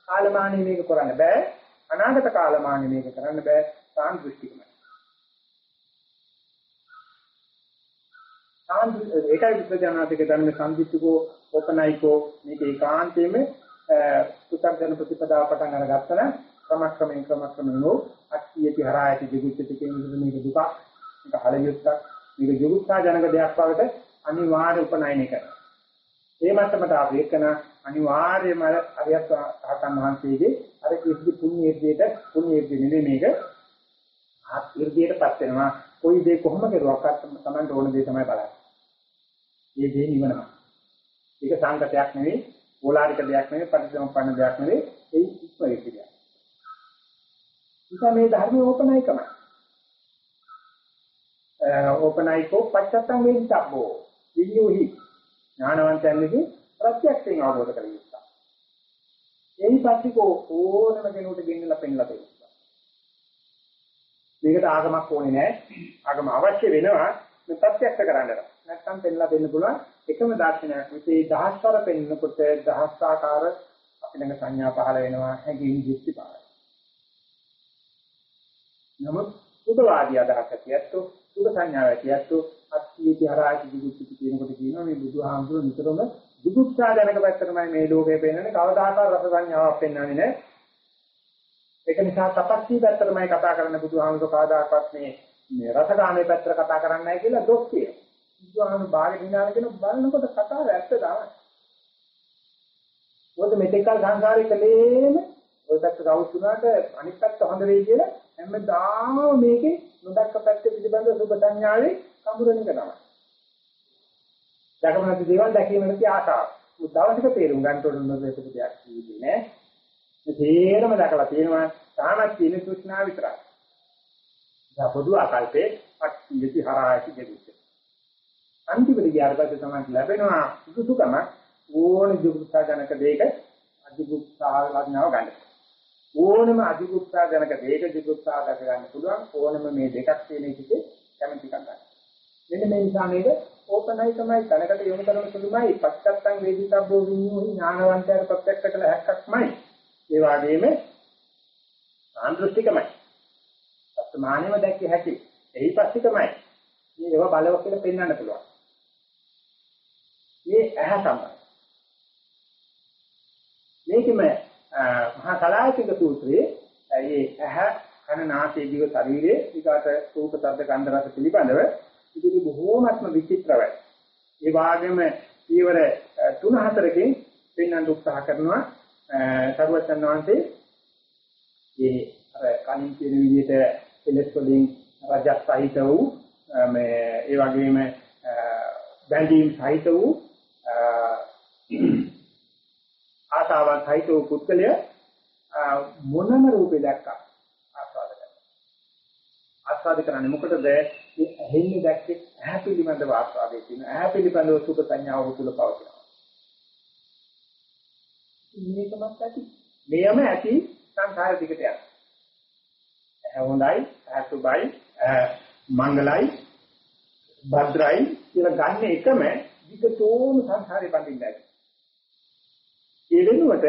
කාලමානී මේක කරන්න බෑ. අනාගත කාලමානී මේක කරන්න බෑ. සාන්දෘෂ්ටිකමයි. සාන්දෘ ඒකයි විද්‍යානාතික ධර්ම සම්දිත්තුකෝ ඕපනයිකෝ මේක ඒකාන්තයෙන්ම පුතග්ජන ප්‍රතිපදාව පටන් අරගත්තා නම් ක්‍රමක්‍රමයෙන් ක්‍රමක්‍රමයෙන් නෝ අක්තියති හරායති දිගුච්චති කියන මේක දුක මේක හලියුත්තක් මේක යොගුත්සා ජනක දෙයක් බවට අනිවාර්ය උපනයනය කරනවා. ඒ මට්ටමට ආපු එකන අනිවාර්යයෙන්ම අරියත් සහතන් වහන්සේගේ අර කිසි පුණ්‍ය ඉර්ධියට පුණ්‍ය ඉර්ධිය නෙමෙයි මේක ආත් ඉර්ධියටපත් වෙනවා. කොයි දේ කොහොම කරුවක්වත් Taman ඕන දේ තමයි බලන්නේ. මේ දේ නිවනවා. ඒක සංකතයක් නෙවෙයි ඕලාරික දෙයක් නෙවෙයි පටිච්චසමුප්පන්න දෙයක් නෙවෙයි ඒ ඉස්මයේ කියන්නේ. නිසා මේ ධර්මයේ ඕපනයිකමයි. ඕපනයිකෝ පච්චත්තං වේදිතබ්බෝ විඤ්ඤෝහි ඥානවන්තයන්ගේ ප්‍රත්‍යක්ෂයෙන් අවබෝධ කරගන්නවා. එයි පස්සේ ඕනම කෙනෙකුට ගෙන්නලා පෙන්නලා දෙනවා. මේකට ආගමක් ඕනේ නැහැ. ආගම අවශ්‍ය වෙනවා මේ ප්‍රත්‍යක්ෂ කරන්න. නැත්නම් පෙන්නලා දෙන්න පුළුවන් එකම දර්ශනයක්. මේ දහස්වර පෙන්නකොට දහස්ාකාර අපිට සංඥා පහළ වෙනවා හැඟීම් දෘෂ්ටි පහළ. නමුත් සුභවාදී අදහස් ඇතියත්තු සුභ සංඥාව ඇතියත්තු අත්‍යීති හරාති දුක්ඛිත කියනකොට කියනවා මේ බුදුහාමුදුරුවෝ නිතරම දුක්ඛා දැනක පැත්තටමයි මේ ලෝකේ පෙන්වන්නේ කවදාකවත් රස සංඥාවක් පෙන්වන්නේ නැහැ. ඒක නිසා තපස්සී පැත්තටමයි කතා කරන්න බුදුහාමුදුරුවෝ කවදාකවත් මේ මේ රසගාමී පැත්තට කතා කරන්නේ නැහැ කියලා දොස් කියනවා. බුදුහාමුදුරුවෝ බාගෙ දිනාන කියන බලනකොට කතාව ඇත්ත තමයි. මොකද මෙතෙක්කල් සංසාරේ කලේම ඔය පැත්ත රවුතුනාට අනිත් පැත්ත හොඳ වෙයි කියලා හැමදාම මේකේ නොදක්ක පැත්ත පිළිබඳ සුබ සංඥාවේ කඹරණ එක තමයි. ජගමනති දේවල් දැකීමේ තිය ආශාව. උදාවසික තේරුම් ගන්න ඕන නොදේශක දෙයක් කිව්වේ නෑ. මේ තේරම දැකලා තියෙනවා තාමත් තියෙන තෘෂ්ණාව විතරයි. දැන් පොදු ආකල්පේ අත්‍යති හරායති දෙවිච්ච. අන්තිමට ගියාට පස්සේ තමයි ලැබෙනවා සුසුකම ඕන දුක්ඛ ජනක දෙයක අධිගුප්තා වඥාව ගන්න. ඕනම අධිගුප්තා ජනක දෙයක දිගුප්තා දක ගන්න පුළුවන් ඕනම මේ දෙකක් තියෙන එකේ කැමැති ගන්න. මෙන්න මේ නිසා මේක ඕපනයි තමයි තනකට යොමු කරන සුළුමයි පච්චත්තං වේදිතබ්බෝ විඤ්ඤෝහි ඥානවන්තයර ප්‍රත්‍යක්ෂ කළ හැක්කක්මයි. ඒ වගේම සාන්දෘෂ්ටිකමයි. වර්තමානයේම දැක්ක හැකි. එහි පස්සිකමයි. මේ ඒවා බලව කියලා පෙන්වන්න පුළුවන්. මේ ඇහැ තමයි. මේකම මහා කලායතික සූත්‍රයේ ඒ ඇහැ කන නාසය දිව ශරීරයේ ඊගාට රූප ශබ්ද ගන්ධ රස පිළිබඳව ඉතිරි බොහෝමත්ම විචිත්‍රවයි. ඒ වගේම ඊවර තුන හතරකින් පෙන්වන්න උත්සාහ කරනවා සරුවචන් වහන්සේ මේ අර කලින් කියන විදිහට එලෙස් වලින් රජස් සහිත වූ මේ ඒ වගේම බැඳීම් සහිත වූ ආසාවන් සහිත වූ පුද්ගලය මොනම රූපේ දැක්කා ආස්වාද කරනවා. ආස්වාද කරන්නේ මොකටද? මේ ඇහෙන්නේ දැක්කේ ඇහැ පිළිබඳව ආස්වාදයේ තියෙන ඇහැ පිළිබඳව සුඛ සංඥාව තුල පවතිනවා. මේකමත් ඇති. මෙයම ඇති සංසාර දිගට යනවා. ඇහැ හොඳයි, ඇහැ සුබයි, මංගලයි, භද්‍රයි කියලා ගන්න එකම විකතෝම සංසාරේ බඳින්නයි. ඒ වෙනුවට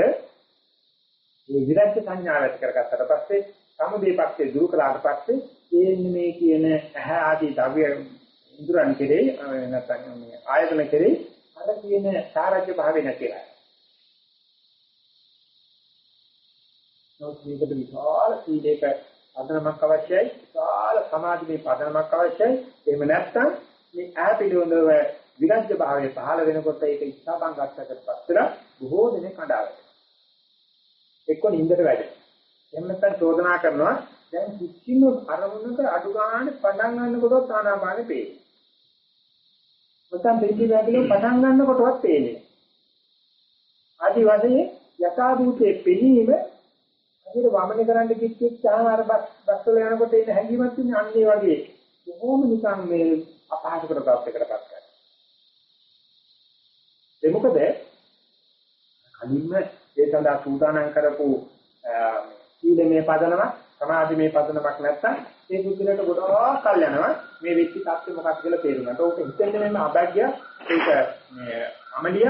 මේ විරජ්‍ය සංඥාව ඇති කරගත්තට පස්සේ සමුදේ පක්ෂේ දුරු කළාට පස්සේ ඒ මේ කියන ඇහැ ආදී ද්‍රව්‍ය ඉන්ද්‍රයන් කෙරේ නැත්නම් මේ ආයතන කෙරේ අර කියන සාරජ්‍ය භාවය නැතිලා. නොසීකට විශාල සීලයක පදනමක් අවශ්‍යයි විශාල සමාධිමේ පදනමක් අවශ්‍යයි එහෙම නැත්නම් මේ ඈ පිළිබඳව විරජ්‍ය භාවයේ පහළ වෙනකොට ඒක ඉස්සබන් ගන්නකට පස්තර බොහෝ දෙනෙක් අඬාවෙනවා. එක්ක නින්දට වැඩ. එහෙම නැත්නම් චෝදනා කරනවා දැන් කිසිම අරමුණක අඩු ගන්න පටන් ගන්නකොටත් ආනාපානෙ පේනවා. නැත්නම් දෙකේ වැදලේ පටන් ගන්නකොටවත් පේන්නේ. ආදි වශයෙන් යථා භූතයේ පෙනීම අදිර වමන කරන්න කිච්චෙක් තාම අර බස් බස් වල යනකොට එන හැඟීමක් තියෙන අන්නේ වගේ බොහොම නිකන් මේ අපහසුකට ප්‍රාප්තකරපත් කරනවා. ඒ මොකද කලින්ම ඒ සඳහා සූදානම් කරපු සීලමේ පදනම සමාධිමේ පදනමක් නැත්තම් ඒ බුද්ධිලට ගොඩාක් කල් යනවා මේ වෙච්ච තත්ත්වෙ මොකක්ද කියලා තේරුම් ගන්න. ඕක හිතෙන්නේ මේ අභාග්‍ය ඒක මේ අමලිය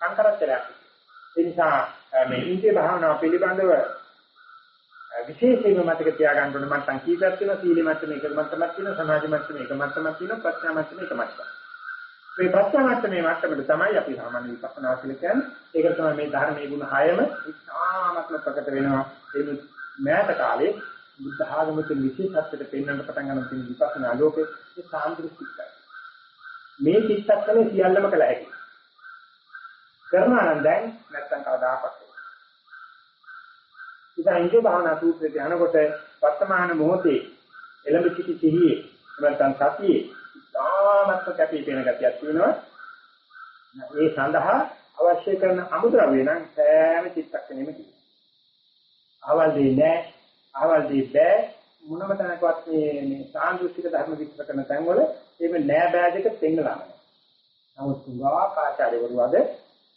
සංකරච්චලයක්. ඒ නිසා මේ ඉන්දිය භාවනාව පිළිබඳව විශේෂයෙන්ම මතක තියාගන්න ඕනේ මට්ටම් කීපයක් තියෙනවා සීල මට්ටම එක මට්ටමක් තියෙනවා සමාධි මට්ටම එක මට්ටමක් තියෙනවා ප්‍රඥා මට්ටම එක මට්ටමක්. මේ ප්‍රඥාමත්තමේ මට්ටමට තමයි අපි සාමාන්‍ය විපස්සනා කියලා කියන්නේ. ඒක තමයි මේ ධර්මයේ ගුණ හයම ඉතාමත්ම ප්‍රකට වෙනවා. ඒ මෑත කාලේ බුද්ධ ආගමික විශේෂත්වයට පෙන්වන්න පටන් ගන්න තියෙන විපස්සනා ලෝකේ ඒ සාන්දෘෂ්ටිකයි. මේ චිත්තක්ෂණය සියල්ලම කළ හැකියි. කරනවා නම් දැන් නැත්තම් කවදාකවත්. ඉතින් ඉන්දිය භාවනා සූත්‍රයේ යනකොට වර්තමාන මොහොතේ එළඹ සිටි සිහියේ නැත්නම් සතියේ තාමත්ම කැපී පෙනෙන ගතියක් තියෙනවා. ඒ සඳහා අවශ්‍ය කරන අමුද්‍රව්‍ය නම් සෑම චිත්තක්ෂණෙම තියෙනවා. අවල් දෙන්නේ නැහැ. අවල් දෙන්නේ මොනම තැනකවත් මේ මේ සාන්දෘෂ්ටික ධර්ම විස්තර කරන තැන්වල එහෙම නෑ බෑ දෙක තෙන්නලා නැහැ. නමුත් තුඟා කාචාර්යවරු අද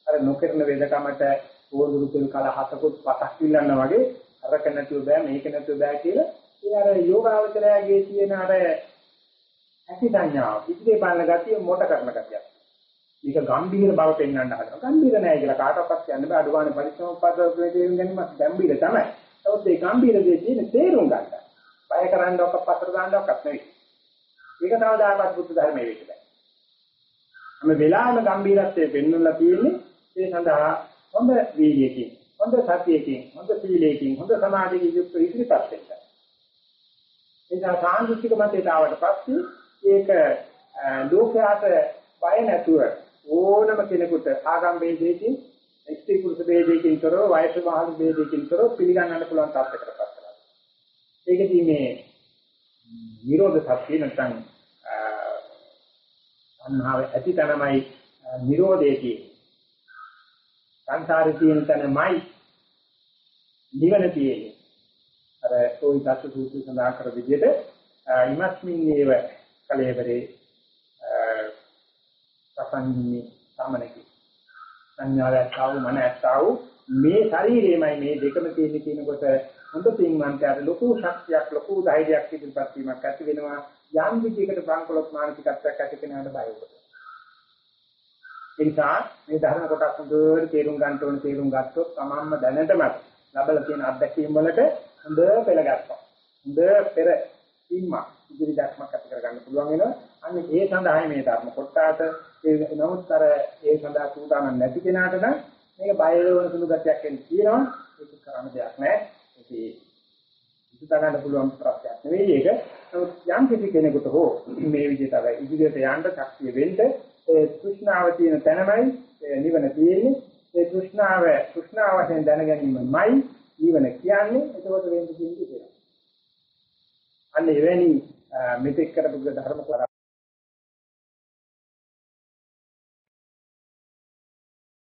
අර නොකරන වේදකමට ඕඳුරු තෙල් කල හතකුත් පතක් ඉල්ලන්න වගේ අරක නැතුව බෑ මේක නැතුව බෑ කියලා ඒ අර යෝගාවචරයගේ තියෙන අර ඇති සංඥාව ඉදිරියේ බලන ගතිය මොට කරන ගතියක්. මේක ගම්බීර බව පෙන්වන්න හදනවා. ගම්බීර නෑ කියලා කාටවත් කියන්න බෑ. අඩුවානේ පරිශ්‍රමපද වේදේන් ගැනීමත් ගම්බීර තමයි. නමුත් ඒ ගම්බීර දේ තියෙන තේරුම් ගන්න. බය කරන්න ඔක්ක පතර දාන්න ඔක්කත් නෙවෙයි. ඒක තවදාකවත් බුද්ධ ධර්මයේ වෙන්න බෑ. හැම වෙලාවෙම ගම්බීරත්වයේ පෙන්වලා තියෙන්නේ ඒ සඳහා හොඳ වීර්යයකින්, හොඳ සතියකින්, හොඳ සීලයකින්, හොඳ සමාධියකින් යුක්ත ඉදිරිපත් වෙන්න. එනිසා සාන්දෘෂ්ටික මතයට ආවට පස්සේ ඒක ලෝකයාට බය නැතුව ඕනම කෙනෙකුට ආගම් ભેදයකින් ස්ත්‍රී පුරුෂ ભેදයකින් කරව වයස වහල් ભેදයකින් කරව පිළිගන්නන්න පුළුවන් තාත්තකට පත් කරනවා. ඒකදී මේ නිරෝධ සත්‍ය නැත්නම් අන්හාව ඇති තනමයි නිරෝධයේදී සංසාරේ තියෙන තනමයි නිවන තියෙන්නේ. අර කොයි දසු සූත්‍රය සඳහන් කර විදිහට ඉමස්මින් ඒව කලෙවරේ සසංගිනි සමනකි. සංඥාවත්තාව මන ඇත්තාව මේ ශරීරයමයි මේ දෙකම තියෙන්නේ කියනකොට හොඳ පින්වන්තයාට ලොකු ශක්තියක් ලොකු ධෛර්යයක් ඉදිරිපත් වීමක් ඇති වෙනවා. යම් විදිහකට බංකොලොත් මානසිකත්වයක් ඇති කෙනාට බය උපදිනවා ඒ නිසා මේ ධර්ම කොටස් හොඳට තේරුම් ගන්න ඕන තේරුම් ගත්තොත් තමන්ම දැනටමත් ලැබලා තියෙන අත්දැකීම් වලට හොඳ පෙළගත්තා හොඳ පෙර ඉම්මා ඉදිරි ධර්මයක් ඇති කරගන්න පුළුවන් වෙනවා. අන්න ඒ සඳහායි මේ ධර්ම කොටාට ඒ නමුත් අර ඒ සඳහා සූදානම් නැති කෙනාට නම් මේක බය වෙන සුළු ගැටයක් එන්න තියෙනවා. ඒක කරන්න දෙයක් නැහැ. ඒක ඉතින් ගන්න පුළුවන් ප්‍රශ්නයක් නෙවෙයි ඒක. නමුත් යම් කිසි කෙනෙකුට හෝ මේ විදිහට අර ඉදිරියට යන්න ශක්තිය වෙන්න ඒ තෘෂ්ණාව තියෙන තැනමයි නිවන තියෙන්නේ. ඒ තෘෂ්ණාව තෘෂ්ණාව වශයෙන් දැන ගැනීමයි නිවන කියන්නේ. එතකොට වෙන්නේ කියන්නේ අන්න එවැනි මෙතෙක් කරපු ධර්ම කර